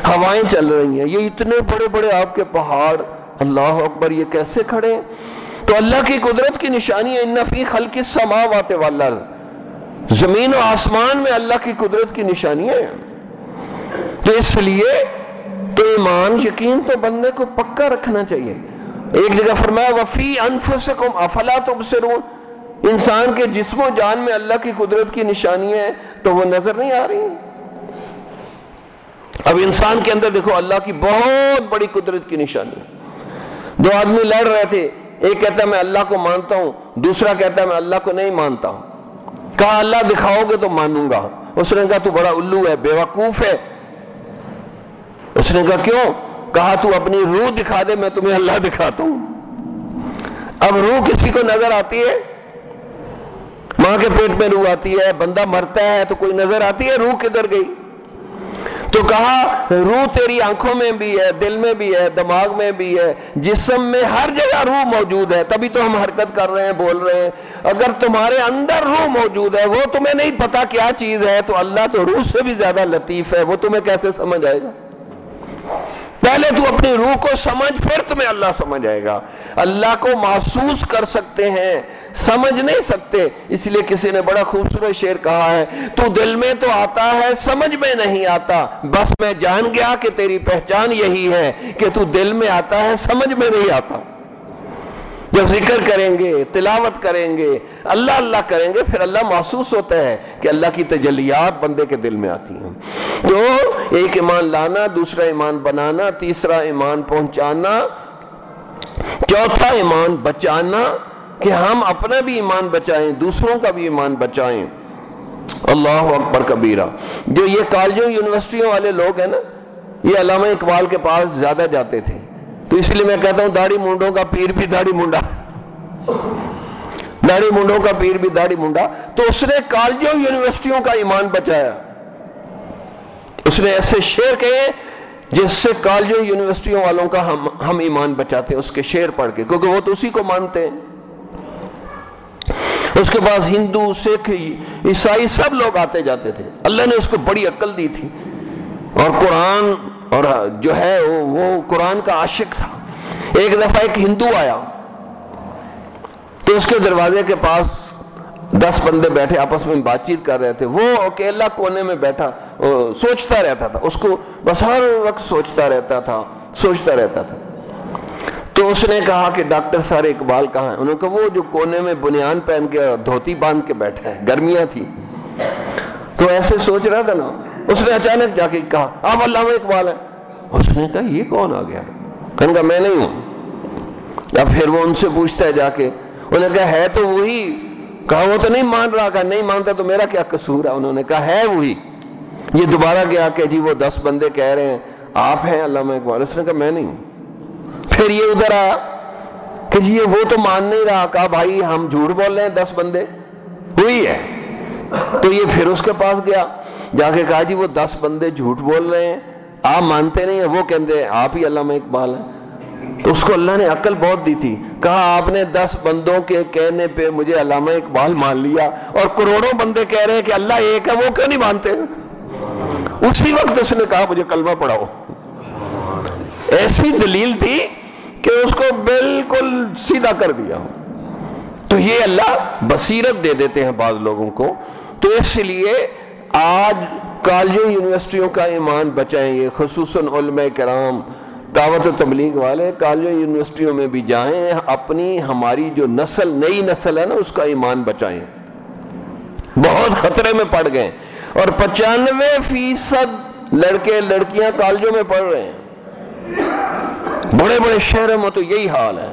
ہوائیں چل رہی ہیں۔ یہ اتنے بڑے بڑے آپ کے پہاڑ، اللہ اکبر، یہ کیسے کھڑے تو اللہ کی قدرت کی نشانی ان فی خلق السماوات والارض۔ زمین و آسمان میں اللہ کی قدرت کی نشانیاں ہیں۔ تو اس لیے تو ایمان یقین تو بندے کو پکا رکھنا چاہیے۔ ایک جگہ فرمایا وفی انفسکم افلا تبصرون۔ انسان کے جسم و جان میں اللہ کی قدرت کی نشانی ہے تو وہ نظر نہیں آ رہی۔ اب انسان کے اندر دیکھو، اللہ کی بہت بڑی قدرت کی نشانی۔ دو آدمی لڑ رہے تھے، ایک کہتا ہے، میں اللہ کو مانتا ہوں۔ دوسرا کہتا ہے، میں اللہ کو نہیں مانتا۔ ہوں کہا، اللہ دکھاؤ گے تو مانوں گا۔ اس نے کہا، تو بڑا الو ہے، بے وقوف ہے۔ اس نے کہا، کیوں؟ کہا، تو اپنی روح دکھا دے، میں تمہیں اللہ دکھاتا ہوں. اب روح کسی کو نظر آتی ہے؟ ماں کے پیٹ میں روح آتی ہے، بندہ مرتا ہے تو کوئی نظر آتی ہے؟ روح کدھر گئی؟ تو کہا، روح تیری آنکھوں میں بھی ہے، دل میں بھی ہے، دماغ میں بھی ہے، جسم میں ہر جگہ روح موجود ہے، تبھی تو ہم حرکت کر رہے ہیں، بول رہے ہیں۔ اگر تمہارے اندر روح موجود ہے، وہ تمہیں نہیں پتا کیا چیز ہے، تو اللہ تو روح سے بھی زیادہ لطیف ہے، وہ تمہیں کیسے سمجھ آئے گا؟ پہلے تو اپنی روح کو سمجھ، پھر تمہیں اللہ سمجھ آئے گا۔ اللہ کو محسوس کر سکتے ہیں، سمجھ نہیں سکتے۔ اس لیے کسی نے بڑا خوبصورت شعر کہا ہے، تو دل میں تو آتا ہے، سمجھ میں نہیں آتا۔ بس میں جان گیا کہ تیری پہچان یہی ہے، کہ تو دل میں آتا ہے، سمجھ میں نہیں آتا۔ جب ذکر کریں گے، تلاوت کریں گے، اللہ اللہ کریں گے، پھر اللہ محسوس ہوتا ہے کہ اللہ کی تجلیات بندے کے دل میں آتی ہیں۔ تو ایک ایمان لانا، دوسرا ایمان بنانا، تیسرا ایمان پہنچانا، چوتھا ایمان بچانا کہ ہم اپنا بھی ایمان بچائیں، دوسروں کا بھی ایمان بچائیں۔ اللہ اکبر کبیرہ۔ جو یہ کالجوں، یونیورسٹیوں والے لوگ ہیں نا، یہ علامہ اقبال کے پاس زیادہ جاتے تھے۔ تو اس لیے میں کہتا ہوں داڑھی منڈوں کا پیر بھی داڑھی منڈا۔ داڑھی منڈوں کا پیر بھی داڑھی منڈا۔ تو اس نے کالجوں یونیورسٹیوں کا ایمان بچایا۔ اس نے ایسے شیر کہے جس سے کالجوں یونیورسٹیوں والوں کا ہم ہم ایمان بچاتے ہیں، اس کے شیر پڑھ کے، کیونکہ وہ تو اسی کو مانتے ہیں۔ اس کے پاس ہندو، سکھ، عیسائی سب لوگ آتے جاتے تھے۔ اللہ نے اس کو بڑی عقل دی تھی۔ اور قرآن اور جو ہے وہ قرآن کا عاشق تھا۔ ایک دفعہ ایک ہندو آیا تو اس کے دروازے کے پاس دس بندے بیٹھے، آپس میں بات چیت کر رہے تھے۔ وہ اکیلا کونے میں بیٹھا سوچتا رہتا تھا۔ اس کو بس ہر وقت سوچتا رہتا تھا، سوچتا رہتا تھا۔ تو اس نے کہا کہ ڈاکٹر سارے اقبال کہاں ہیں؟ انہوں نے کہا وہ جو کونے میں بنیان پہن کے دھوتی باندھ کے بیٹھا ہے گرمیاں تھی تو ایسے سوچ رہا تھا نا اس نے اچانک جا کے کہا، آپ علامہ اقبال ہے اس نے کہا، یہ کون آ گیا؟ کہنے کہا میں نہیں ہوں۔ اب پھر وہ ان سے پوچھتا ہے جا کے انہوں نے کہا، ہے تو وہی؟ کہا، وہ تو نہیں مان رہا، کہا، نہیں مانتا تو میرا کیا قصور ہے؟ انہوں نے کہا، ہے وہی۔ یہ دوبارہ گیا کہ جی وہ دس بندے کہہ رہے ہیں، آپ ہیں علامہ اقبال۔ اس نے کہا، میں نہیں ہوں۔ پھر یہ ادھر آیا کہ جی یہ وہ تو مان نہیں رہا، کہا، بھائی، ہم جھوٹ بول رہے ہیں، دس بندے۔ وہی ہے۔ تو یہ پھر اس کے پاس گیا۔ جا کے کہا جی وہ دس بندے جھوٹ بول رہے ہیں، آپ مانتے نہیں ہیں، وہ کہتے ہیں، آپ ہی علامہ اقبال ہیں۔ تو اس کو اللہ نے عقل بہت دی تھی۔ کہا آپ نے دس بندوں کے کہنے پہ مجھے علامہ اقبال مان لیا اور کروڑوں بندے کہہ رہے ہیں کہ اللہ ایک ہے، وہ کیوں نہیں مانتے؟ اسی وقت اس نے کہا مجھے کلمہ پڑھاؤ۔ ایسی دلیل تھی کہ اس کو بالکل سیدھا کر دیا۔ تو یہ اللہ بصیرت دے دیتے ہیں بعض لوگوں کو۔ تو اس لیے آج کالجوں یونیورسٹیوں کا ایمان بچائیں گے، خصوصاً علماء کرام، دعوت و تبلیغ والے کالجوں یونیورسٹیوں میں بھی جائیں، اپنی ہماری جو نسل، نئی نسل ہے نا، اس کا ایمان بچائیں۔ بہت خطرے میں پڑ گئے اور پچانوے فیصد لڑکے، لڑکیاں کالجوں میں پڑھ رہے ہیں۔ بڑے بڑے شہروں میں تو یہی حال ہے۔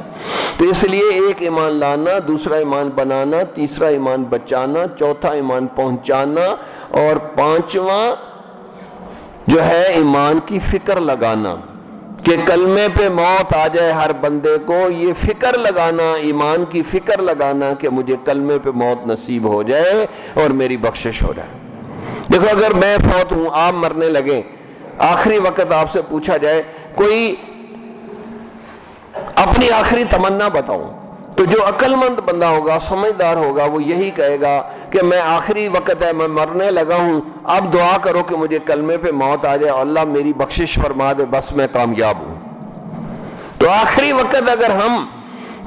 تو اس لیے ایک ایمان لانا، دوسرا ایمان بنانا، تیسرا ایمان بچانا، چوتھا ایمان پہنچانا، اور پانچواں جو ہے ایمان کی فکر لگانا کہ کلمے پہ موت آ جائے ہر بندے کو، یہ فکر لگانا، ایمان کی فکر لگانا کہ مجھے کلمے پہ موت نصیب ہو جائے اور میری بخشش ہو جائے۔ دیکھو، اگر میں فوت ہوں، آپ مرنے لگے آخری وقت آپ سے پوچھا جائے، کوئی اپنی آخری تمنا بتاؤں۔ تو جو عقل مند بندہ ہوگا، سمجھدار ہوگا، وہ یہی کہے گا کہ میں آخری وقت ہے، میں مرنے لگا ہوں۔ اب دعا کرو کہ مجھے کلمے پہ موت آ جائے، اللہ میری بخشش فرما دے، بس میں کامیاب ہوں۔ تو آخری وقت اگر ہم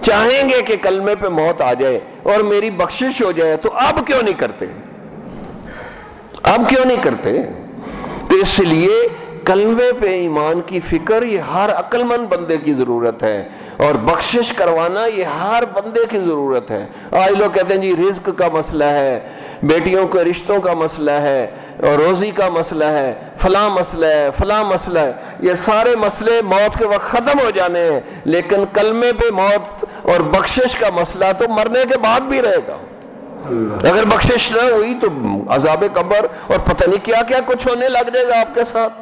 چاہیں گے کہ کلمے پہ موت آ جائے اور میری بخشش ہو جائے، تو اب کیوں نہیں کرتے؟ اب کیوں نہیں کرتے؟ تو اس لیے کلمے پہ ایمان کی فکر یہ ہر عقل مند بندے کی ضرورت ہے۔ اور بخشش کروانا یہ ہر بندے کی ضرورت ہے۔ آج لوگ کہتے ہیں جی رزق کا مسئلہ ہے بیٹیوں کے رشتوں کا مسئلہ ہے اور روزی کا مسئلہ ہے فلاں مسئلہ ہے فلاں مسئلہ ہے۔ یہ سارے مسئلے موت کے وقت ختم ہو جانے ہیں۔ لیکن کلمے پہ موت اور بخشش کا مسئلہ تو مرنے کے بعد بھی رہے گا۔ اگر بخشش نہ ہوئی تو عذاب قبر اور پتہ نہیں کیا کیا کچھ ہونے لگ جائے گا آپ کے ساتھ۔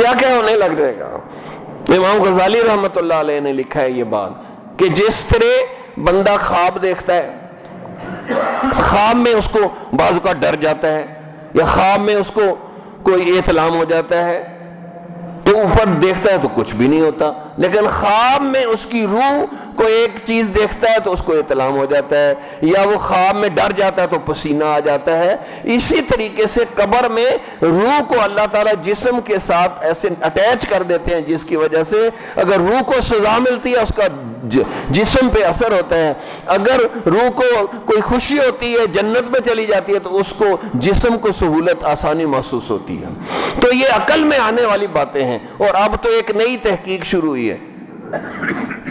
کیا کیا ہونے لگ جائے گا؟ امام غزالی رحمت اللہ علیہ نے لکھا ہے یہ بات کہ جس طرح بندہ خواب دیکھتا ہے، خواب میں اس کو بازو کا ڈر جاتا ہے یا خواب میں اس کو کوئی احتلام ہو جاتا ہے تو اوپر دیکھتا ہے تو کچھ بھی نہیں ہوتا، لیکن خواب میں اس کی روح کو ایک چیز دیکھتا ہے تو اس کو اطلام ہو جاتا ہے، یا وہ خواب میں ڈر جاتا ہے تو پسینہ آ جاتا ہے۔ اسی طریقے سے قبر میں روح کو اللہ تعالیٰ جسم کے ساتھ ایسے اٹیچ کر دیتے ہیں، جس کی وجہ سے اگر روح کو سزا ملتی ہے، اس کا جسم پہ اثر ہوتا ہے۔ اگر روح کو کوئی خوشی ہوتی ہے، جنت میں چلی جاتی ہے، تو اس کو جسم کو سہولت آسانی محسوس ہوتی ہے۔ تو یہ عقل میں آنے والی باتیں ہیں۔ اور اب تو ایک نئی تحقیق شروع ہوئی ہے۔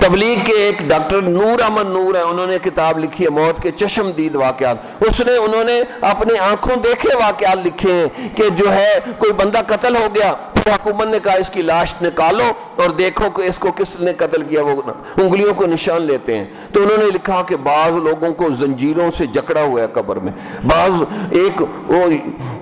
تبلیغ کے ایک ڈاکٹر نور امن نور ہے انہوں نے کتاب لکھی ہے، موت کے چشم دید واقعات۔ اس نے، انہوں نے اپنی آنکھوں دیکھے واقعات لکھے ہیں کہ جو ہے، کوئی بندہ قتل ہو گیا پھر حکومت نے کہا اس کی لاش نکالو اور دیکھو کہ اس کو کس نے قتل کیا، وہ انگلیوں کو نشان لیتے ہیں۔ تو انہوں نے لکھا کہ بعض لوگوں کو زنجیروں سے جکڑا ہوا ہے قبر میں۔ بعض، ایک وہ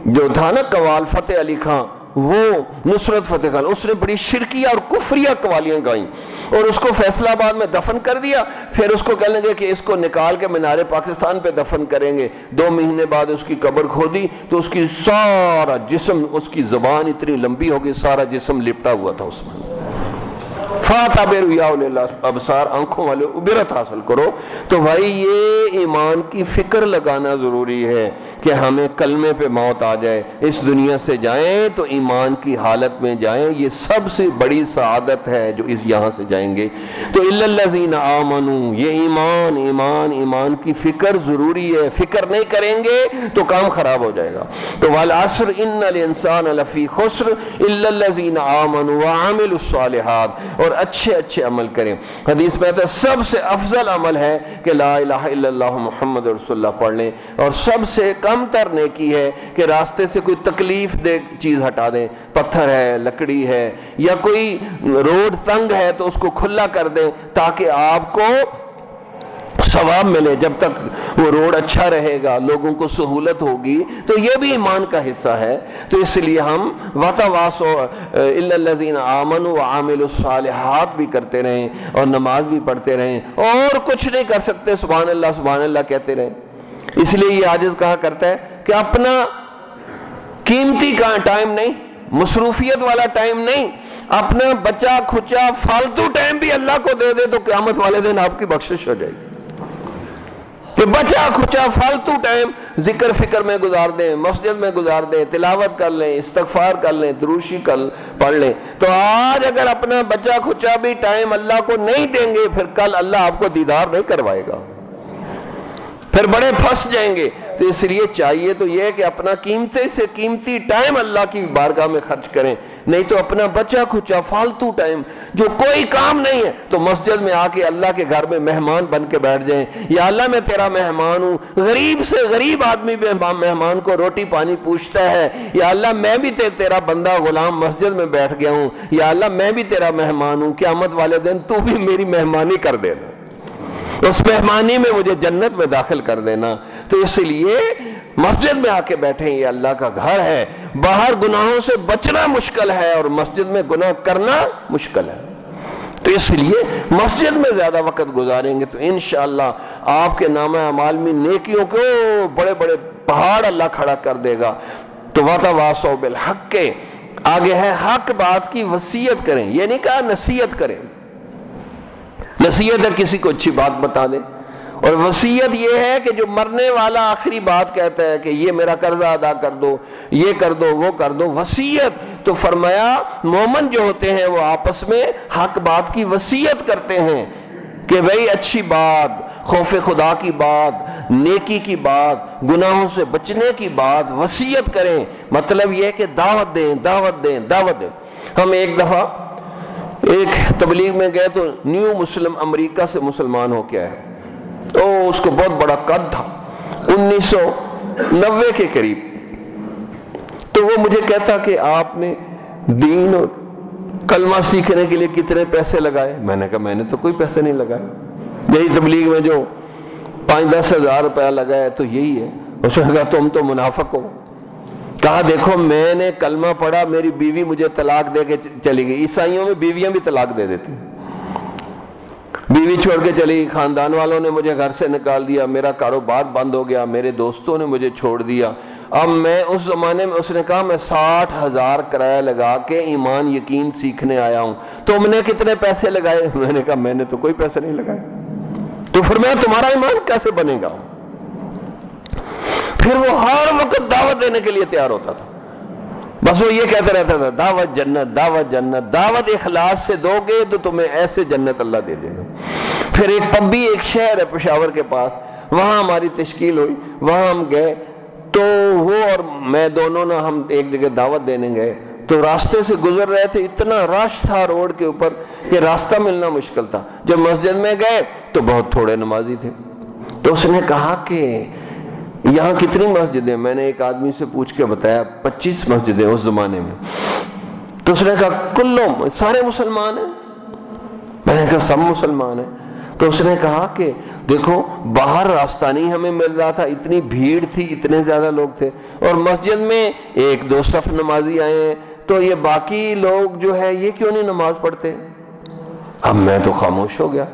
جو تھا نا، قوال فتح علی خان وہ نصرت فتح خان، اس نے بڑی شرکیہ اور کفریہ قوالیاں گائیں اور اس کو فیصلہ آباد میں دفن کر دیا۔ پھر اس کو کہنے گے کہ اس کو نکال کے منارے پاکستان پہ دفن کریں گے۔ دو مہینے بعد اس کی قبر کھودی تو اس کی سارا جسم، اس کی زبان اتنی لمبی ہوگی سارا جسم لپٹا ہوا تھا اس میں۔ ابسار آنکھوں والے عبرت حاصل کرو۔ تو بھائی یہ ایمان کی فکر لگانا ضروری ہے کہ ہمیں کلمے پہ موت آ جائے۔ اس دنیا سے جائیں تو ایمان کی حالت میں جائیں۔ یہ سب سے بڑی سعادت ہے جو اس یہاں سے جائیں گے۔ تو اللزین آمنو یہ ایمان ایمان ایمان کی فکر ضروری ہے۔ فکر نہیں کریں گے تو کام خراب ہو جائے گا۔ تو والعصر، ان الانسان لفی خسر۔ اللزین آمنو وعامل الصالحات۔ اور اچھے اچھے عمل کریں۔ حدیث میں آتا ہے، سب سے افضل عمل ہے کہ لا الہ الا اللہ محمد رسول اللہ پڑھ لیں۔ اور سب سے کم تر نیکی ہے کہ راستے سے کوئی تکلیف دے چیز ہٹا دیں۔ پتھر ہے، لکڑی ہے، یا کوئی روڈ تنگ ہے تو اس کو کھلا کر دیں تاکہ آپ کو ثواب ملے، جب تک وہ روڈ اچھا رہے گا، لوگوں کو سہولت ہوگی، تو یہ بھی ایمان کا حصہ ہے۔ تو اس لیے ہم وطواس آمن و عامل الصالحات بھی کرتے رہیں اور نماز بھی پڑھتے رہیں۔ اور کچھ نہیں کر سکتے، سبحان اللہ سبحان اللہ کہتے رہیں۔ اس لیے یہ عاجز کہا کرتا ہے کہ اپنا قیمتی کا ٹائم نہیں، مصروفیت والا ٹائم نہیں، اپنا بچہ کھچا فالتو ٹائم بھی اللہ کو دے دے تو قیامت والے دن آپ کی بخشش ہو جائے گی۔ کہ بچا کھچا فالتو ٹائم ذکر فکر میں گزار دیں، مسجد میں گزار دیں، تلاوت کر لیں، استغفار کر لیں، دروشی کر پڑھ لیں۔ تو آج اگر اپنا بچا کھچا بھی ٹائم اللہ کو نہیں دیں گے، پھر کل اللہ آپ کو دیدار نہیں کروائے گا۔ پھر بڑے پھنس جائیں گے۔ تو اس لیے چاہیے تو یہ کہ اپنا قیمتی سے قیمتی ٹائم اللہ کی بارگاہ میں خرچ کریں۔ نہیں تو اپنا بچہ کھچا، فالتو ٹائم، جو کوئی کام نہیں ہے، تو مسجد میں آ کے اللہ کے گھر میں مہمان بن کے بیٹھ جائیں۔ یا اللہ میں تیرا مہمان ہوں۔ غریب سے غریب آدمی مہمان کو روٹی پانی پوچھتا ہے۔ یا اللہ میں بھی تیرا بندہ غلام مسجد میں بیٹھ گیا ہوں۔ یا اللہ میں بھی تیرا مہمان ہوں۔ قیامت والے دن تو بھی میری مہمانی کر دینا۔ اس مہمانی میں مجھے جنت میں داخل کر دینا۔ تو اس لیے مسجد میں آ کے بیٹھے یہ اللہ کا گھر ہے۔ باہر گناہوں سے بچنا مشکل ہے اور مسجد میں گناہ کرنا مشکل ہے۔ تو اس لیے مسجد میں زیادہ وقت گزاریں گے تو انشاءاللہ آپ کے نام اعمال میں نیکیوں کو بڑے بڑے پہاڑ اللہ کھڑا کر دے گا۔ تو واتا واسو بالحق کے۔ آگے ہے حق، بات کی وسیعت کریں۔ یہ نہیں کہا نصیحت کریں۔ نصیحت ہے کسی کو اچھی بات بتا دیں اور وسیعت یہ ہے کہ جو مرنے والا آخری بات کہتا ہے کہ یہ میرا قرضہ ادا کر دو، یہ کر دو، وہ کر دو وسیعت تو فرمایا، مومن جو ہوتے ہیں وہ آپس میں حق بات کی وسیعت کرتے ہیں کہ بھائی اچھی بات، خوف خدا کی بات، نیکی کی بات، گناہوں سے بچنے کی بات وسیعت کریں۔ مطلب یہ کہ دعوت دیں دعوت دیں دعوت دیں۔ ہم ایک دفعہ ایک تبلیغ میں گئے تو نیو مسلم امریکہ سے مسلمان ہو کے آئے۔ تو اس کو بہت بڑا قد تھا انیس سو نوے کے قریب۔ تو وہ مجھے کہتا کہ آپ نے دین اور کلمہ سیکھنے کے لیے کتنے پیسے لگائے؟ میں نے کہا، میں نے تو کوئی پیسے نہیں لگائے۔ یہی تبلیغ میں جو پانچ دس ہزار روپیہ لگایا تو یہی ہے۔ اس نے کہا، تم تو منافق ہو۔ کہا، دیکھو، میں نے کلمہ پڑھا، میری بیوی مجھے طلاق دے کے چلی گئی۔ عیسائیوں میں بیویاں بھی طلاق دے دیتی بیوی چھوڑ کے چلی۔ خاندان والوں نے مجھے گھر سے نکال دیا۔ میرا کاروبار بند ہو گیا۔ میرے دوستوں نے مجھے چھوڑ دیا۔ اب میں اس زمانے میں اس نے کہا، میں ساٹھ ہزار کرایہ لگا کے ایمان یقین سیکھنے آیا ہوں۔ تم نے کتنے پیسے لگائے؟ میں نے کہا، میں نے تو کوئی پیسے نہیں لگائے۔ تو پھر میں تمہارا ایمان کیسے بنے گا؟ پھر وہ ہر وقت دعوت دینے کے لیے تیار ہوتا تھا۔ بس وہ یہ کہتا رہتا تھا، دعوت جنت دعوت جنت، دعوت اخلاص سے دو گے تو تمہیں ایسے جنت اللہ دے دے گا۔ پھر ایک پبی، ایک شہر ہے پشاور کے پاس، وہاں ہماری تشکیل ہوئی، وہاں ہم گئے۔ تو وہ اور میں دونوں نے ہم ایک جگہ دعوت دینے گئے۔ تو راستے سے گزر رہے تھے، اتنا رش تھا روڈ کے اوپر کہ راستہ ملنا مشکل تھا۔ جب مسجد میں گئے تو بہت تھوڑے نمازی تھے۔ تو اس نے کہا کہ یہاں کتنی مسجدیں میں نے ایک آدمی سے پوچھ کے بتایا، پچیس مسجدیں اس زمانے میں۔ تو اس نے کہا، کلو، سارے مسلمان ہیں؟ میں نے کہا، سب مسلمان ہیں۔ تو اس نے کہا کہ دیکھو، باہر راستہ نہیں ہمیں مل رہا تھا، اتنی بھیڑ تھی، اتنے زیادہ لوگ تھے۔ اور مسجد میں ایک دو صف نمازی آئے ہیں۔ تو یہ باقی لوگ جو ہے یہ کیوں نہیں نماز پڑھتے؟ اب میں تو خاموش ہو گیا۔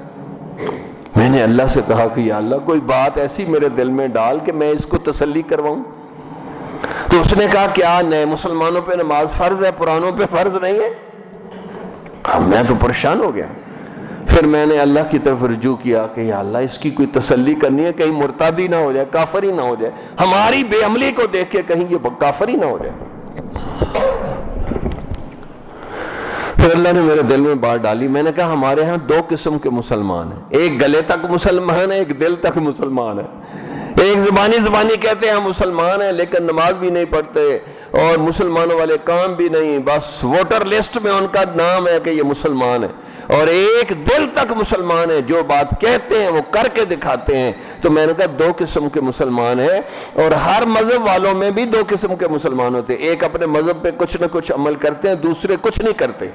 میں نے اللہ سے کہا کہ یا اللہ کوئی بات ایسی میرے دل میں ڈال کہ میں اس کو تسلی کرواؤں۔ تو اس نے کہا کیا نئے مسلمانوں پہ نماز فرض ہے، پرانوں پہ فرض نہیں ہے؟ اب میں تو پریشان ہو گیا۔ پھر میں نے اللہ کی طرف رجوع کیا کہ یا اللہ اس کی کوئی تسلی کرنی ہے، کہیں مرتادی نہ ہو جائے کافر ہی نہ ہو جائے۔ ہماری بے عملی کو دیکھ کے کہیں یہ کافر ہی نہ ہو جائے۔ پھر اللہ نے میرے دل میں بات ڈالی۔ میں نے کہا، ہمارے ہاں دو قسم کے مسلمان ہیں۔ ایک گلے تک مسلمان ہے، ایک دل تک مسلمان ہے۔ ایک زبانی زبانی کہتے ہیں، ہم مسلمان ہیں، لیکن نماز بھی نہیں پڑھتے اور مسلمانوں والے کام بھی نہیں۔ بس ووٹر لسٹ میں ان کا نام ہے کہ یہ مسلمان ہے اور ایک دل تک مسلمان ہے جو بات کہتے ہیں، وہ کر کے دکھاتے ہیں۔ تو میں نے کہا، دو قسم کے مسلمان ہیں۔ اور ہر مذہب والوں میں بھی دو قسم کے مسلمان ہوتے ہیں۔ ایک اپنے مذہب پہ کچھ نہ کچھ عمل کرتے ہیں، دوسرے کچھ نہیں کرتے۔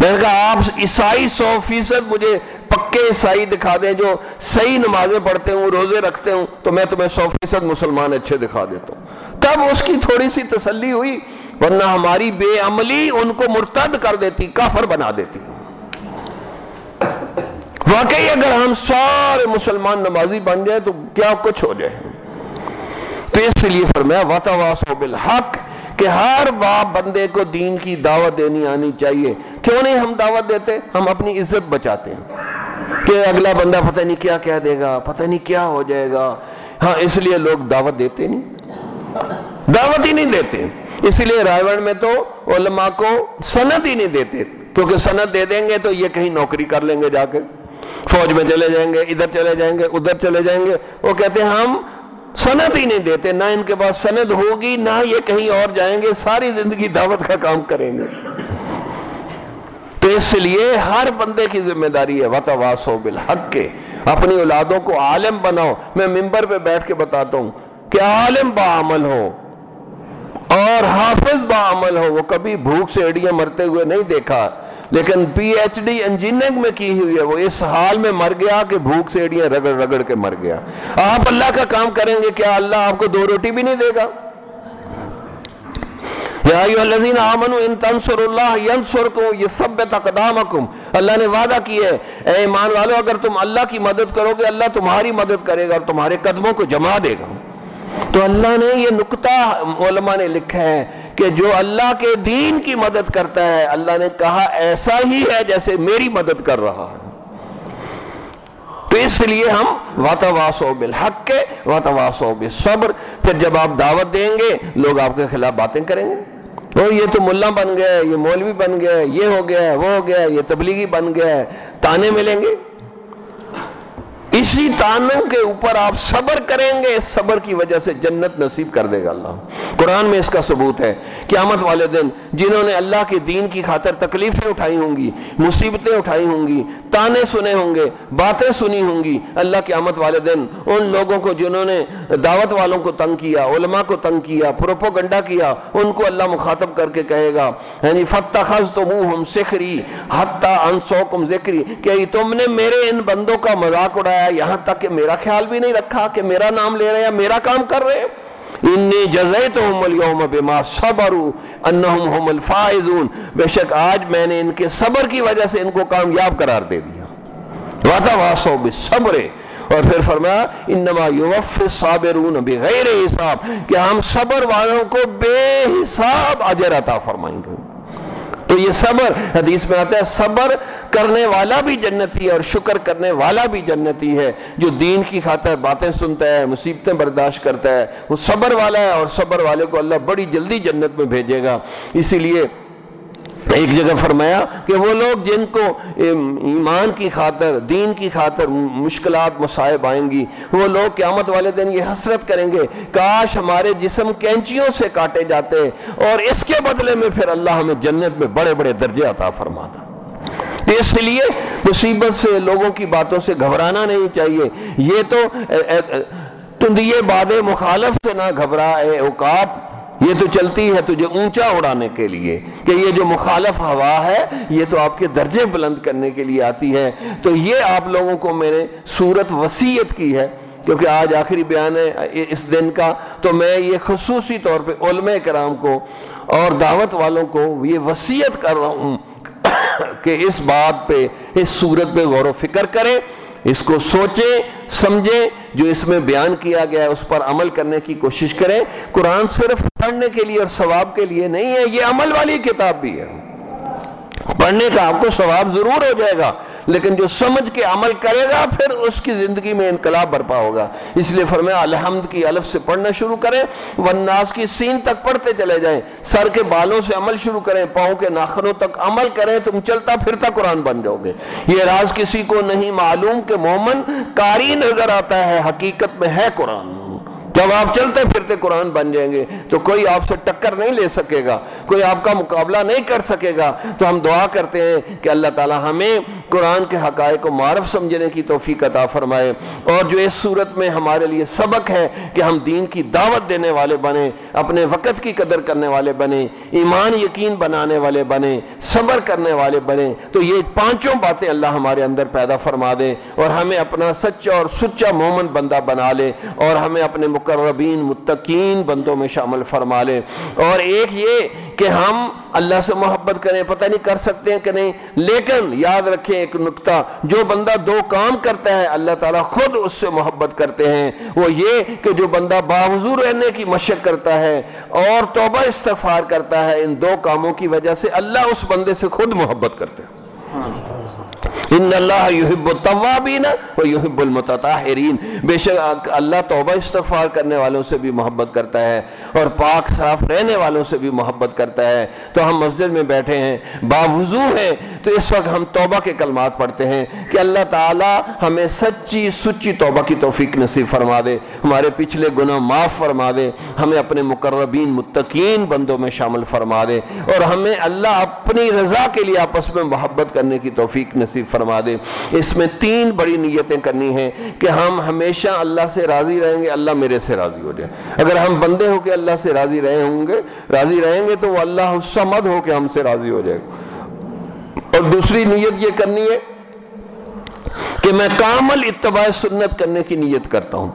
میں نے کہا، آپ عیسائی سو فیصد مجھے پکے عیسائی دکھا دیں جو صحیح نمازیں پڑھتے ہوں، روزے رکھتے ہوں، تو میں تمہیں سو فیصد مسلمان اچھے دکھا دیتا ہوں۔ تب اس کی تھوڑی سی تسلی ہوئی، ورنہ ہماری بے عملی ان کو مرتد کر دیتی، کافر بنا دیتی۔ واقعی اگر ہم سارے مسلمان نمازی بن جائے تو کیا کچھ ہو جائے؟ تو اس لیے فرمایا واتا واسو بالحق کہ ہر باپ بندے کو دین کی دعوت دینی آنی چاہیے۔ کیوں نہیں ہم دعوت دیتے؟ ہم اپنی عزت بچاتے ہیں۔ کہ اگلا بندہ پتہ نہیں کیا کہہ دے گا، پتہ نہیں کیا ہو جائے گا۔ ہاں اس لیے لوگ دعوت دیتے نہیں۔ دعوت ہی نہیں دیتے۔ اس لیے رائے میں تو علماء کو سند ہی نہیں دیتے۔ کیونکہ سند دے دیں گے تو یہ کہیں نوکری کر لیں گے جا کے۔ فوج میں چلے جائیں گے، ادھر چلے جائیں گے، ادھر چلے جائیں گے۔ وہ کہتے ہیں، ہم سند ہی نہیں دیتے، نہ ان کے پاس سند ہوگی، نہ یہ کہیں اور جائیں گے، ساری زندگی دعوت کا کام کریں گے۔ تو اس لیے ہر بندے کی ذمہ داری ہے وطواس ہو بالحق۔ کے اپنی اولادوں کو عالم بناؤ۔ میں ممبر پہ بیٹھ کے بتاتا ہوں کہ عالم با عمل ہو اور حافظ با عمل ہو۔ وہ کبھی بھوک سے ایڈیاں مرتے ہوئے نہیں دیکھا۔ لیکن پی ایچ ڈی انجینئرنگ میں کی ہوئی ہے وہ اس حال میں مر گیا کہ بھوک سے ایڈیاں رگڑ رگڑ کے مر گیا۔ آپ اللہ کا کام کریں گے، کیا اللہ آپ کو دو روٹی بھی نہیں دے گا؟ ان تنصر اللہ ینصرکم یثبت اقدامکم۔ اللہ نے وعدہ کیا ہے، اے ایمان والو، اگر تم اللہ کی مدد کرو گے، اللہ تمہاری مدد کرے گا اور تمہارے قدموں کو جما دے گا۔ تو اللہ نے یہ نکتہ علماء نے لکھا ہے کہ جو اللہ کے دین کی مدد کرتا ہے، اللہ نے کہا ایسا ہی ہے جیسے میری مدد کر رہا ہے۔ تو اس لیے ہم واتواسو بالحق کے واتواسو بالصبر۔ پھر جب آپ دعوت دیں گے، لوگ آپ کے خلاف باتیں کریں گے۔ وہ یہ تو ملا بن گیا یہ مولوی بن گیا یہ ہو گیا، وہ ہو گیا، یہ تبلیغی بن گیا تانے ملیں گے۔ اسی تانوں کے اوپر آپ صبر کریں گے، اس صبر کی وجہ سے جنت نصیب کر دے گا اللہ۔ قرآن میں اس کا ثبوت ہے، قیامت والے دن جنہوں نے اللہ کے دین کی خاطر تکلیفیں اٹھائی ہوں گی، مصیبتیں اٹھائی ہوں گی، تانے سنے ہوں گے، باتیں سنی ہوں گی، اللہ قیامت والے دن ان لوگوں کو جنہوں نے دعوت والوں کو تنگ کیا، علماء کو تنگ کیا پروپو گنڈا کیا، ان کو اللہ مخاطب کر کے کہے گا یعنی فتح خز تو منہ ہم سکھری حتہ انسوکم ذکری کہ تم نے میرے ان بندوں کا مذاق اڑایا یہاں تک کہ میرا خیال بھی نہیں رکھا کہ میرا نام لے رہے ہیں میرا کام کر رہے ہیں۔ انی جزیتہم اليوم بما صبروا انہم ہم الفائزون۔ بے شک آج میں نے ان کے صبر کی وجہ سے ان کو کامیاب قرار دے دیا۔ وعدہ واسو بالصبر۔ اور پھر فرمایا، انما یوف الصابرون بغیر حساب۔ کہ ہم صبر والوں کو بے حساب اجر عطا فرمائیں گے۔ تو یہ صبر، حدیث میں آتا ہے، صبر کرنے والا بھی جنتی ہے اور شکر کرنے والا بھی جنتی ہے۔ جو دین کی خاطر باتیں سنتا ہے، مصیبتیں برداشت کرتا ہے، وہ صبر والا ہے اور صبر والے کو اللہ بڑی جلدی جنت میں بھیجے گا۔ اسی لیے ایک جگہ فرمایا کہ وہ لوگ جن کو ایمان کی خاطر، دین کی خاطر مشکلات، مصائب آئیں گی، وہ لوگ قیامت والے دن یہ حسرت کریں گے، کاش ہمارے جسم کینچیوں سے کاٹے جاتے اور اس کے بدلے میں پھر اللہ ہمیں جنت میں بڑے بڑے درجے عطا فرماتا۔ اس لیے مصیبت سے، لوگوں کی باتوں سے گھبرانا نہیں چاہیے۔ یہ تو تندیے باد مخالف سے نہ گھبرا اے اوقات یہ تو چلتی ہے تجھے اونچا اڑانے کے لیے کہ یہ جو مخالف ہوا ہے، یہ تو آپ کے درجے بلند کرنے کے لیے آتی ہے تو یہ آپ لوگوں کو میں نے صورت وسیعت کی ہے، کیونکہ آج آخری بیان ہے اس دن کا۔ تو میں یہ خصوصی طور پہ علماء کرام کو اور دعوت والوں کو یہ وسیعت کر رہا ہوں کہ اس بات پہ، اس صورت پہ غور و فکر کریں۔ اس کو سوچیں سمجھیں جو اس میں بیان کیا گیا ہے، اس پر عمل کرنے کی کوشش کریں قرآن صرف پڑھنے کے لیے اور ثواب کے لیے نہیں ہے، یہ عمل والی کتاب بھی ہے۔ پڑھنے کا آپ کو ثواب ضرور ہو جائے گا، لیکن جو سمجھ کے عمل کرے گا، پھر اس کی زندگی میں انقلاب برپا ہوگا۔ اس لیے فرمایا، الحمد کی الف سے پڑھنا شروع کریں وناس کی سین تک پڑھتے چلے جائیں۔ سر کے بالوں سے عمل شروع کریں، پاؤں کے ناخنوں تک عمل کریں، تم چلتا پھرتا قرآن بن جاؤ گے۔ یہ راز کسی کو نہیں معلوم کہ مومن کاری نظر آتا ہے، حقیقت میں ہے قرآن۔ جب آپ چلتے پھرتے قرآن بن جائیں گے تو کوئی آپ سے ٹکر نہیں لے سکے گا، کوئی آپ کا مقابلہ نہیں کر سکے گا۔ تو ہم دعا کرتے ہیں کہ اللہ تعالی ہمیں قرآن کے حقائق کو معرف سمجھنے کی توفیق عطا فرمائے۔ اور جو اس صورت میں ہمارے لیے سبق ہے کہ ہم دین کی دعوت دینے والے بنے اپنے وقت کی قدر کرنے والے بنے ایمان یقین بنانے والے بنے صبر کرنے والے بنے تو یہ پانچوں باتیں اللہ ہمارے اندر پیدا فرما دے۔ اور ہمیں اپنا سچا اور سچا مومن بندہ بنا لے۔ اور ہمیں اپنے مقربین، متقین بندوں میں شامل فرما لے اور ایک یہ کہ ہم اللہ سے محبت کریں، پتہ نہیں کر سکتے ہیں کہ نہیں، لیکن یاد رکھیں ایک نکتہ جو بندہ دو کام کرتا ہے، اللہ تعالیٰ خود اس سے محبت کرتے ہیں۔ وہ یہ کہ جو بندہ باوضور رہنے کی مشق کرتا ہے اور توبہ استغفار کرتا ہے، ان دو کاموں کی وجہ سے اللہ اس بندے سے خود محبت کرتے ہیں۔ ان اللہ یحب الطوابین و یحب المتطہرین بے شک اللہ توبہ استغفار کرنے والوں سے بھی محبت کرتا ہے اور پاک صاف رہنے والوں سے بھی محبت کرتا ہے تو ہم مسجد میں بیٹھے ہیں باوضو ہیں تو اس وقت ہم توبہ کے کلمات پڑھتے ہیں کہ اللہ تعالی ہمیں سچی سچی توبہ کی توفیق نصیب فرما دے، ہمارے پچھلے گناہ معاف فرما دے، ہمیں اپنے مقربین، متقین بندوں میں شامل فرما دے اور ہمیں اللہ اپنی رضا کے لیے آپس میں محبت کرنے کی توفیق نصیب فرما دے۔ اس میں تین بڑی نیتیں کرنی ہیں کہ ہم ہمیشہ اللہ سے راضی رہیں گے، اللہ میرے سے راضی ہو جائے۔ اگر ہم بندے ہو کے اللہ سے راضی رہے ہوں گے، راضی رہیں گے تو وہ اللہ السمد ہو کے ہم سے راضی ہو جائے گا۔ اور دوسری نیت یہ کرنی ہے کہ میں کامل اتباع سنت کرنے کی نیت کرتا ہوں۔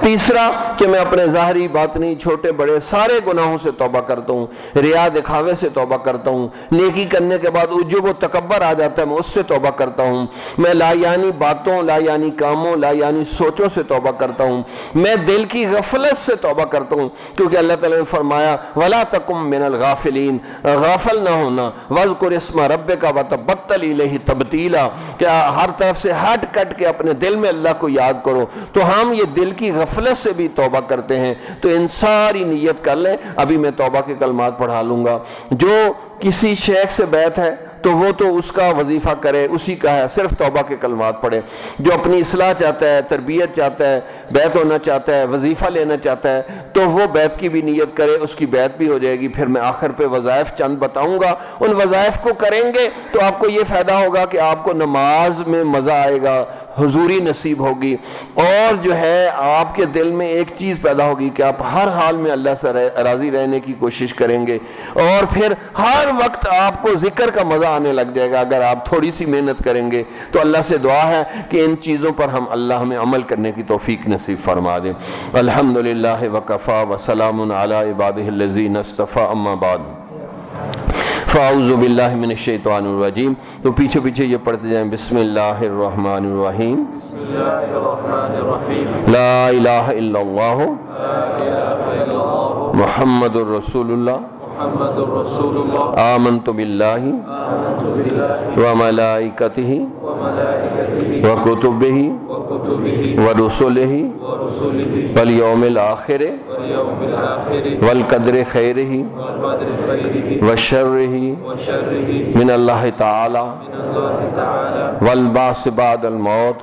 تیسرا، کہ میں اپنے ظاہری باطنی چھوٹے بڑے سارے گناہوں سے توبہ کرتا ہوں، ریا دکھاوے سے توبہ کرتا ہوں۔ نیکی کرنے کے بعد عجب و تکبر آ جاتا ہے، میں اس سے توبہ کرتا ہوں۔ میں لا یعنی باتوں، لا یعنی کاموں، لا یعنی سوچوں سے توبہ کرتا ہوں۔ میں دل کی غفلت سے توبہ کرتا ہوں، کیونکہ اللہ تعالیٰ نے فرمایا، ولا تکم من الغافلین غافل نہ ہونا۔ وذکر اسم رب کا وتبتل الیہ تبتیلا کہ ہر طرف سے ہٹ کٹ کے اپنے دل میں اللہ کو یاد کرو۔ تو ہم یہ دل کی غفلت سے بھی توبہ کرتے ہیں۔ تو ان ساری نیت کر لیں۔ ابھی میں توبہ کے کلمات پڑھا لوں گا۔ جو کسی شیخ سے بیت ہے تو وہ تو اس کا وظیفہ کرے، اسی کا ہے، صرف توبہ کے کلمات پڑھے۔ جو اپنی اصلاح چاہتا ہے، تربیت چاہتا ہے، بیت ہونا چاہتا ہے، وظیفہ لینا چاہتا ہے، تو وہ بیت کی بھی نیت کرے، اس کی بیت بھی ہو جائے گی۔ پھر میں آخر پہ وظائف چند بتاؤں گا۔ ان وظائف کو کریں گے تو آپ کو یہ فائدہ ہوگا کہ آپ کو نماز میں مزہ آئے گا۔ حضوری نصیب ہوگی اور جو ہے آپ کے دل میں ایک چیز پیدا ہوگی کہ آپ ہر حال میں اللہ سے راضی رہنے کی کوشش کریں گے اور پھر ہر وقت آپ کو ذکر کا مزہ آنے لگ جائے گا اگر آپ تھوڑی سی محنت کریں گے تو اللہ سے دعا ہے کہ ان چیزوں پر ہم اللہ ہمیں عمل کرنے کی توفیق نصیب فرما دیں۔ الحمد للہ وکفا وسلام علی عباد الزین اما بعد۔ فاعوذ باللہ من الشیطان الرجیم۔ تو پیچھے پیچھے یہ پڑھتے جائیں۔ بسم اللہ الرحمن الرحیم۔ بسم اللہ الرحمن الرحیم لا الہ الا اللہ۔ محمد الرسول اللہ۔ آمنت باللہ وملائکتہ وکتبہ ورسلہ والیوم الاخر والقدر خیرہ وشرہ من اللہ تعالی والباس بعد الموت.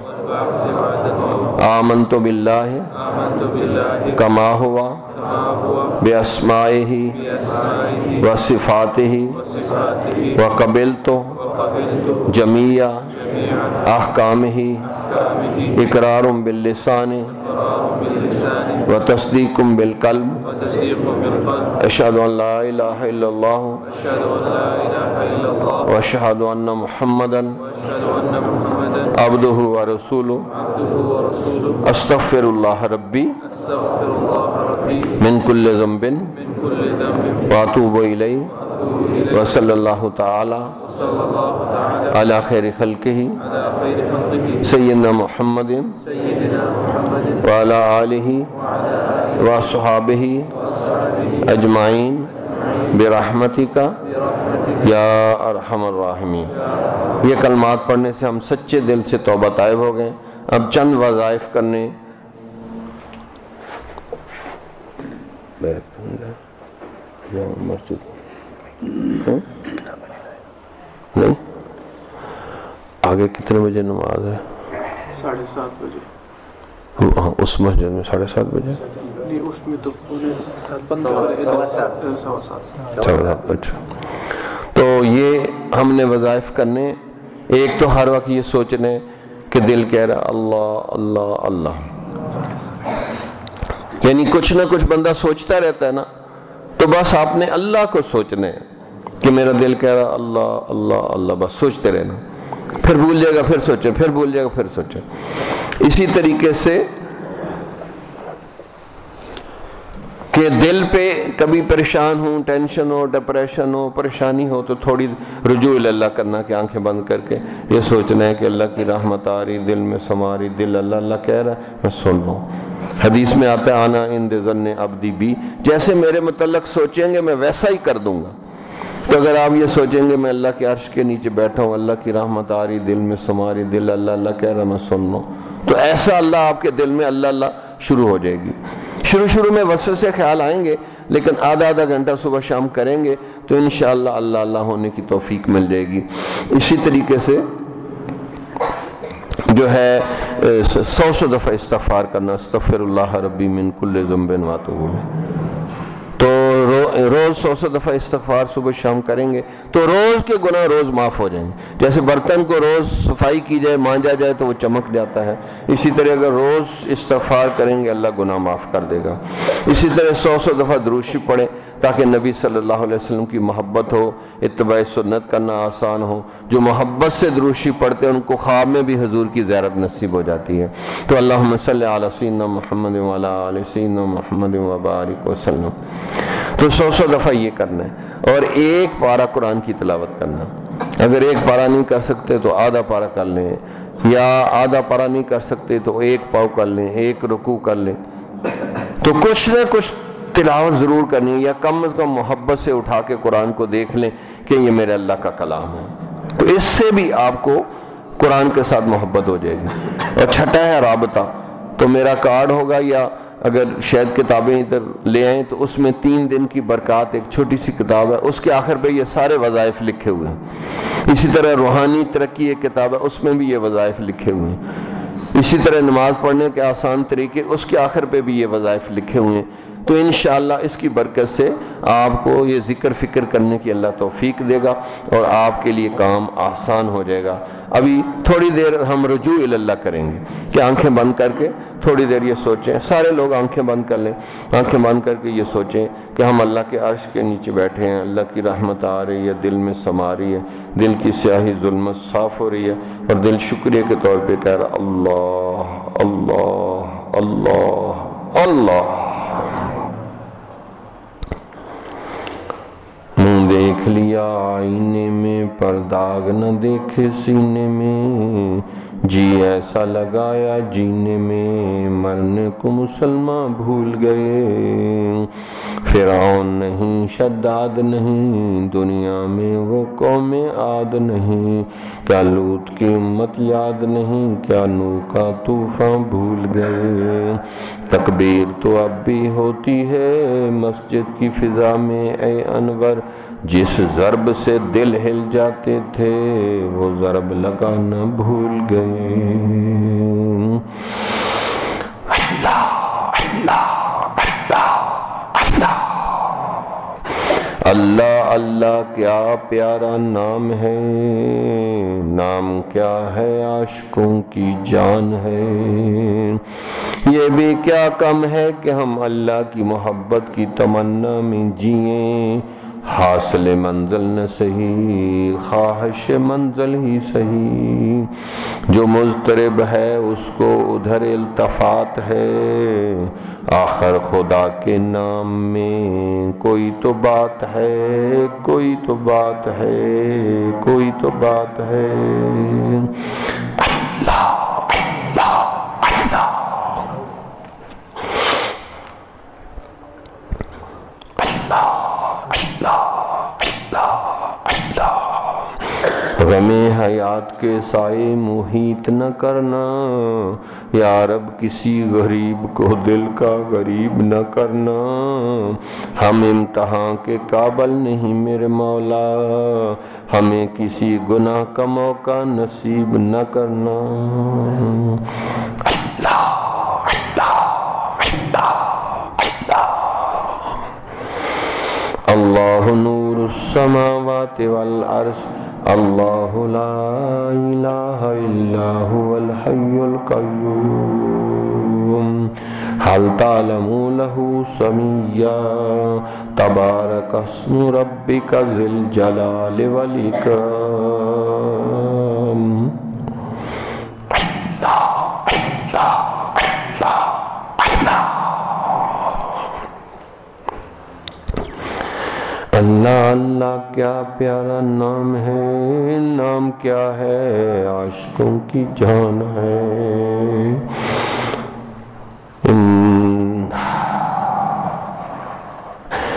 آمنت باللہ کما ہوا بے اسمائه وصفاته وقبلت جميع احکامه اقرار باللسان وتصدیق بالقلب اشهد ان لا اله الا الله واشهد ان محمدا عبده ورسوله استغفر الله ربي من كل ذنب واتوب اليه وصلی اللہ تعالی۔ علی خیر خلقہ۔ سیدنا محمد۔ وعلى آلہ وصحابہ اجمعین۔ برحمتک۔ یا ارحم الراحمین۔ یہ کلمات پڑھنے سے ہم سچے دل سے توبہ طائب ہو گئے۔ اب چند وظائف کرنے۔ نہیں۔ آگے کتنے بجے نماز ہے؟ ساڑھے سات بجے۔ ہاں اس مسجد میں ساڑھے سات بجے۔ اس میں تو اچھا تو یہ ہم نے وظائف کرنے، ایک تو ہر وقت یہ سوچنے کہ دل کہہ رہا اللہ اللہ اللہ۔ یعنی کچھ نہ کچھ بندہ سوچتا رہتا ہے نا، تو بس آپ نے اللہ کو سوچنے کہ میرا دل کہہ رہا اللہ اللہ اللہ۔ بس سوچتے رہنا۔ پھر بھول جائے گا، پھر سوچے پھر بھول جائے گا، پھر سوچے اسی طریقے سے کہ دل پہ کبھی پریشان ہوں، ٹینشن ہو، ڈپریشن ہو، پریشانی ہو، تو تھوڑی رجوع اللہ کرنا کہ آنکھیں بند کر کے یہ سوچنا ہے کہ اللہ کی رحمت آ رہی، دل میں سماری دل اللہ اللہ کہہ رہا ہے، میں سن لوں حدیث میں آتا ہے، آنا ان ذن ابدی بھی جیسے میرے متعلق سوچیں گے، میں ویسا ہی کر دوں گا۔ تو اگر آپ یہ سوچیں گے، میں اللہ کے عرش کے نیچے بیٹھا ہوں، اللہ کی رحمت آ رہی، دل میں سماری دل اللہ اللہ کہہ رہا میں سن لوں تو ایسا اللہ آپ کے دل میں اللہ اللہ شروع ہو جائے گی۔ شروع شروع میں وسو سے خیال آئیں گے، لیکن آدھا آدھا گھنٹہ صبح شام کریں گے، تو انشاءاللہ اللہ اللہ ہونے کی توفیق مل جائے گی۔ اسی طریقے سے جو ہے، سو سو دفعہ استغفار کرنا، استغفر اللہ ربی من کل ذنب واتوب میں روز سو سو دفعہ استغفار صبح شام کریں گے تو روز کے گناہ روز معاف ہو جائیں گے۔ جیسے برتن کو روز صفائی کی جائے، مانجا جائے تو وہ چمک جاتا ہے۔ اسی طرح اگر روز استغفار کریں گے، اللہ گناہ معاف کر دے گا۔ اسی طرح سو سو دفعہ دروشی پڑھیں۔ تاکہ نبی صلی اللہ علیہ وسلم کی محبت ہو، اتباع سنت کرنا آسان ہو۔ جو محبت سے دروشی پڑھتے ہیں، ان کو خواب میں بھی حضور کی زیارت نصیب ہو جاتی ہے۔ تو اللہ صلی علیہ سین محمد علیہ سین محمد وبارک وسلم۔ تو سو سو دفعہ یہ کرنا ہے اور ایک پارا قرآن کی تلاوت کرنا۔ اگر ایک پارا نہیں کر سکتے تو آدھا پارا کر لیں، یا آدھا پارا نہیں کر سکتے تو ایک پاؤ کر لیں، ایک رکو کر لیں۔ تو کچھ نہ کچھ تلاوت ضرور کرنی ہے یا کم از کم محبت سے اٹھا کے قرآن کو دیکھ لیں کہ یہ میرے اللہ کا کلام ہے۔ تو اس سے بھی آپ کو قرآن کے ساتھ محبت ہو جائے گی۔ اور چھٹا ہے رابطہ۔ تو میرا کارڈ ہوگا یا اگر شاید کتابیں ادھر لے آئیں تو اس میں تین دن کی برکات، ایک چھوٹی سی کتاب ہے۔ اس کے آخر پہ یہ سارے وظائف لکھے ہوئے ہیں۔ اسی طرح روحانی ترقی ایک کتاب ہے، اس میں بھی یہ وظائف لکھے ہوئے ہیں۔ اسی طرح نماز پڑھنے کے آسان طریقے، اس کے آخر پہ بھی یہ وظائف لکھے ہوئے ہیں۔ تو انشاءاللہ اس کی برکت سے آپ کو یہ ذکر فکر کرنے کی اللہ توفیق دے گا اور آپ کے لیے کام آسان ہو جائے گا۔ ابھی تھوڑی دیر ہم رجوع اللہ کریں گے کہ آنکھیں بند کر کے تھوڑی دیر یہ سوچیں۔ سارے لوگ آنکھیں بند کر لیں۔ آنکھیں بند کر کے یہ سوچیں کہ ہم اللہ کے عرش کے نیچے بیٹھے ہیں۔ اللہ کی رحمت آ رہی ہے، دل میں سما رہی ہے۔ دل کی سیاہی ظلمت صاف ہو رہی ہے اور دل شکریہ کے طور پہ کہہ رہا اللہ اللہ اللہ اللہ۔ دیکھ لیا آئینے میں پر داغ نہ دیکھے سینے میں جی ایسا لگایا جینے میں مرنے کو مسلمان بھول گئے۔ فرعون نہیں، شداد نہیں، دنیا میں وہ قوم عاد نہیں۔ کیا لوت کی امت یاد نہیں، کیا نو کا طوفان بھول گئے۔ تکبیر تو اب بھی ہوتی ہے، مسجد کی فضا میں اے انور۔ جس ضرب سے دل ہل جاتے تھے، وہ ضرب لگانا بھول گئے۔ اللہ اللہ اللہ کیا پیارا نام ہے؟ نام کیا ہے؟ عاشقوں کی جان ہے۔ یہ بھی کیا کم ہے کہ ہم اللہ کی محبت کی تمنا میں جئیں حاصل منزل نہ صحیح، خواہش منزل ہی صحیح۔ جو مضطرب ہے، اس کو ادھر التفات ہے۔ آخر خدا کے نام میں کوئی تو بات ہے، کوئی تو بات ہے، کوئی تو بات ہے۔ اللہ۔ اللہ غم حیات کے سائے محیط نہ کرنا۔ یا رب، کسی غریب کو دل کا غریب نہ کرنا۔ ہم امتحان کے قابل نہیں میرے مولا۔ ہمیں کسی گناہ کا موقع نصیب نہ کرنا۔ اللہ اللہ اللہ۔ اللہ نور السماوات والارض۔ اللہ لا الہ الا هو الحی القیوم حل تعلم له سمیا تبارک اسم ربک ذی الجلال والاکرام اللہ اللہ کیا پیارا نام ہے؟ نام کیا ہے؟ عاشقوں کی جان ہے۔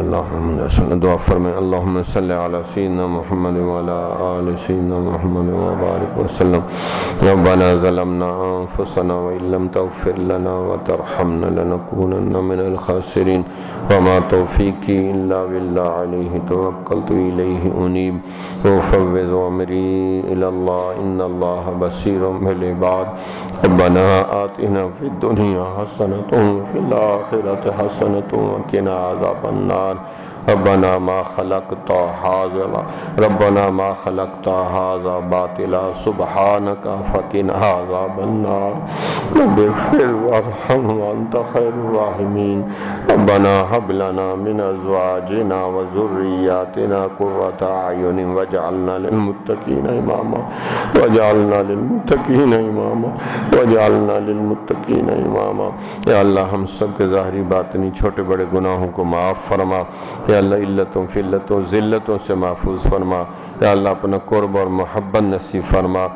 اللہ محمد رسول دعا فرمائے اللہم صلی علی سیدنا محمد وعلا آل سیدنا محمد وبارک وسلم۔ ربنا ظلمنا انفسنا وإن لم تغفر لنا وترحمنا لنكونن من الخاسرین۔ وما توفیقی الا باللہ علیہ توکلت الیہ انیب۔ وفوض عمری الاللہ ان اللہ بصیر بالعباد۔ ربنا آتنا فی الدنیا حسنت فی الاخرت حسنت وکنا عذاب النار۔ اللہ ربنا ما خلقت هذا ربنا ما خلقت هذا باطلا سبحانك فقنا عذاب النار. رب اغفر وارحم وانت خير الراحمين. ربنا هب لنا من ازواجنا وذرياتنا قرة اعين واجعلنا للمتقين اماما. واجعلنا للمتقين اماما. واجعلنا للمتقين اماما. یا اللہ ہم سب کے ظاہری باطنی چھوٹے بڑے گناہوں کو معاف فرما. یا اللہ علتوں فلتوں ذلتوں سے محفوظ فرما۔ یا اللہ اپنا قرب اور محبت نصیب فرما۔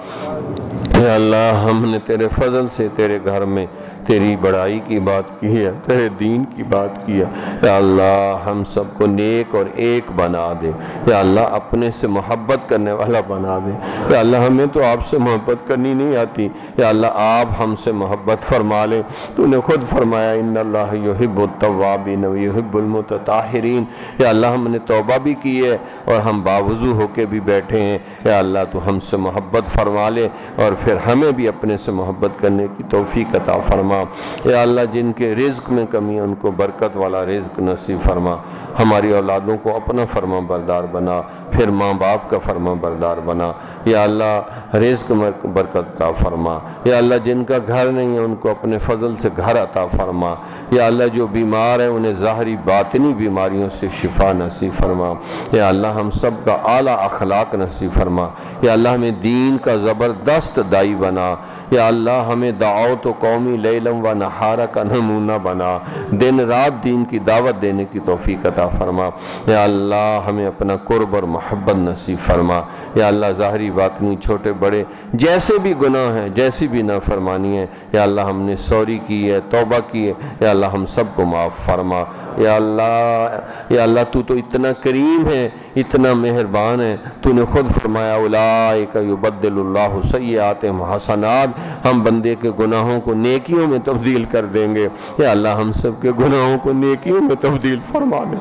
یا اللہ، ہم نے تیرے فضل سے تیرے گھر میں تیری بڑائی کی بات کی ہے، تیرے دین کی بات کی ہے۔ یا اللہ، ہم سب کو نیک اور ایک بنا دے۔ یا اللہ، اپنے سے محبت کرنے والا بنا دے۔ یا اللہ، ہمیں تو آپ سے محبت کرنی نہیں آتی۔ یا اللہ، آپ ہم سے محبت فرما لیں تو نے خود فرمایا، ان اللہ یحب التوابین و یحب المتطاہرین۔ یا اللہ، ہم نے توبہ بھی کی ہے اور ہم باوضو ہو کے بھی بیٹھے ہیں۔ یا اللہ، تو ہم سے محبت فرما لے اور پھر ہمیں بھی اپنے سے محبت کرنے کی توفیق عطا فرما۔ یا اللہ، جن کے رزق میں کمی ہے، ان کو برکت والا رزق نصیب فرما۔ ہماری اولادوں کو اپنا فرما بردار بنا، پھر ماں باپ کا فرما بردار بنا۔ یا اللہ، رزق برکت عطا فرما۔ یا اللہ، جن کا گھر نہیں ہے، ان کو اپنے فضل سے گھر عطا فرما۔ یا اللہ، جو بیمار ہیں، انہیں ظاہری باطنی بیماریوں سے شفا نصیب فرما۔ یا اللہ، ہم سب کا اعلیٰ اخلاق نصیب فرما۔ یا اللہ ہمیں دین کا زبردست دائی بنا۔ یا اللہ ہمیں دعوت و قومی لیلم و نہارہ کا نمونہ بنا۔ دن رات دین کی دعوت دینے کی توفیق عطا فرما۔ یا اللہ ہمیں اپنا قرب اور محبت نصیب فرما۔ یا اللہ ظاہری باطنی چھوٹے بڑے جیسے بھی گناہ ہیں، جیسی بھی نافرمانی ہے یا اللہ ہم نے سوری کی ہے، توبہ کی ہے۔ یا اللہ ہم سب کو معاف فرما۔ یا اللہ یا اللہ تو تو اتنا کریم ہے، اتنا مہربان ہے۔ تو نے خود فرمایا، اولائک یبدل اللہ سیئات حسنات۔ ہم بندے کے گناہوں کو نیکیوں میں تبدیل کر دیں گے۔ یا اللہ، ہم سب کے گناہوں کو نیکیوں میں تبدیل فرما دے۔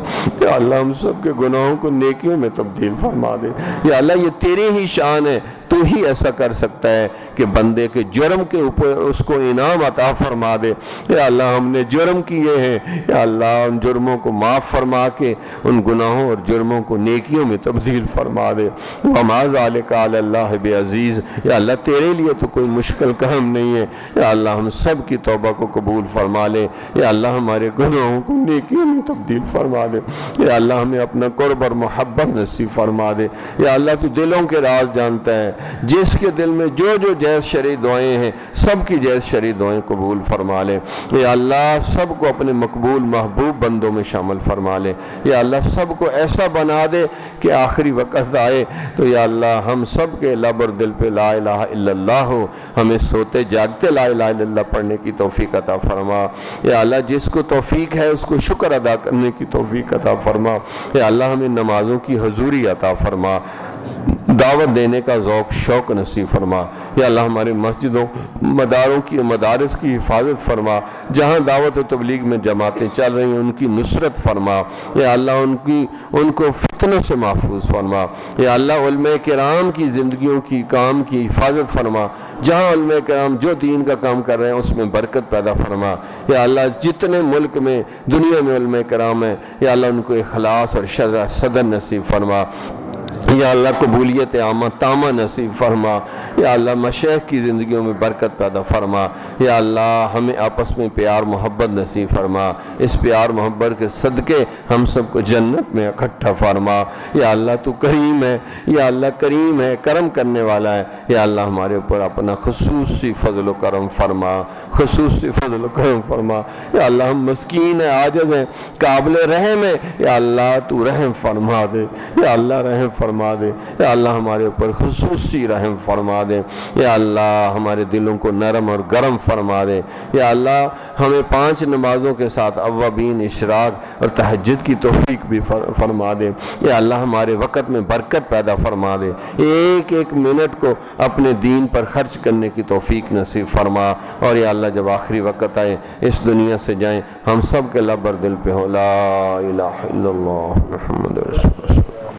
یا اللہ، ہم سب کے گناہوں کو نیکیوں میں تبدیل فرما دے۔ یا اللہ، یہ تیرے ہی شان ہے، تو ہی ایسا کر سکتا ہے کہ بندے کے جرم کے اوپر اس کو انعام عطا فرما دے۔ یا اللہ، ہم نے جرم کیے ہیں۔ یا اللہ، ان جرموں کو معاف فرما کے ان گناہوں اور جرموں کو نیکیوں میں تبدیل فرما دے۔ وما ذالک علی اللہ عزیز یا اللہ، تیرے لیے تو کوئی مشکل کام نہیں ہے۔ یا اللہ ہم سب کی توبہ کو قبول فرما لے۔ یا اللہ ہمارے گناہوں کو نیکیوں میں تبدیل فرما دے۔ یا اللہ ہمیں اپنا قرب اور محبت نصیب فرما دے۔ یا اللہ تو دلوں کے راز جانتا ہے۔ جس کے دل میں جو جو جیس شرع دعائیں ہیں، سب کی جیس شرع دعائیں قبول فرما لے۔ یا اللہ سب کو اپنے مقبول محبوب بندوں میں شامل فرما لے۔ یا اللہ سب کو ایسا بنا دے کہ آخری وقت آئے۔ تو یا اللہ ہم سب کے لب اور دل پہ لا الہ الا اللہ ہو۔ ہمیں سوتے جاگتے لا الہ الا اللہ پڑھنے کی توفیق عطا فرما۔ یا اللہ، جس کو توفیق ہے، اس کو شکر ادا کرنے کی توفیق عطا فرما۔ یا اللہ، ہمیں نمازوں کی حضوری عطا فرما۔ دعوت دینے کا ذوق، شوق نصیب فرما۔ یا اللہ ہمارے مسجدوں، مداروں کی، مدارس کی حفاظت فرما۔ جہاں دعوت و تبلیغ میں جماعتیں چل رہی ہیں، ان کی نصرت فرما۔ یا اللہ، ان کی، ان کو فتنوں سے محفوظ فرما۔ یا اللہ، علماء کرام کی زندگیوں کی، کام کی حفاظت فرما۔ جہاں علماء کرام جو دین کا کام کر رہے ہیں، اس میں برکت پیدا فرما۔ یا اللہ، جتنے ملک میں، دنیا میں علماء کرام ہیں، یا اللہ، ان کو اخلاص اور صدر نصیب فرما۔ یا اللہ قبولیت عامہ، تامہ نصیب فرما۔ یا اللہ مشیخ کی زندگیوں میں برکت پیدا فرما۔ یا اللہ ہمیں آپس میں پیار، محبت نصیب فرما۔ اس پیار، محبت کے صدقے ہم سب کو جنت میں اکٹھا فرما۔ یا اللہ تو کریم ہے، یا اللہ کریم ہے، کرم کرنے والا ہے۔ یا اللہ ہمارے اوپر اپنا خصوصی فضل و کرم فرما۔ خصوصی فضل و کرم فرما۔ یا اللہ ہم مسکین ہیں، عاجز ہیں، قابل رحم ہے یا اللہ تو رحم فرما دے۔ یا اللہ رحم فرما۔ فرما دے۔ یا اللہ ہمارے اوپر خصوصی رحم فرما دے۔ یا اللہ ہمارے دلوں کو نرم اور گرم فرما دے۔ یا اللہ ہمیں پانچ نمازوں کے ساتھ اوابین، اشراق اور تہجد کی توفیق بھی فرما دے۔ یا اللہ ہمارے وقت میں برکت پیدا فرما دے۔ ایک ایک منٹ کو اپنے دین پر خرچ کرنے کی توفیق نصیب فرما۔ اور یا اللہ جب آخری وقت آئے، اس دنیا سے جائیں، ہم سب کے لبر دل پہ ہو لا الہ الا اللہ، محمد رسول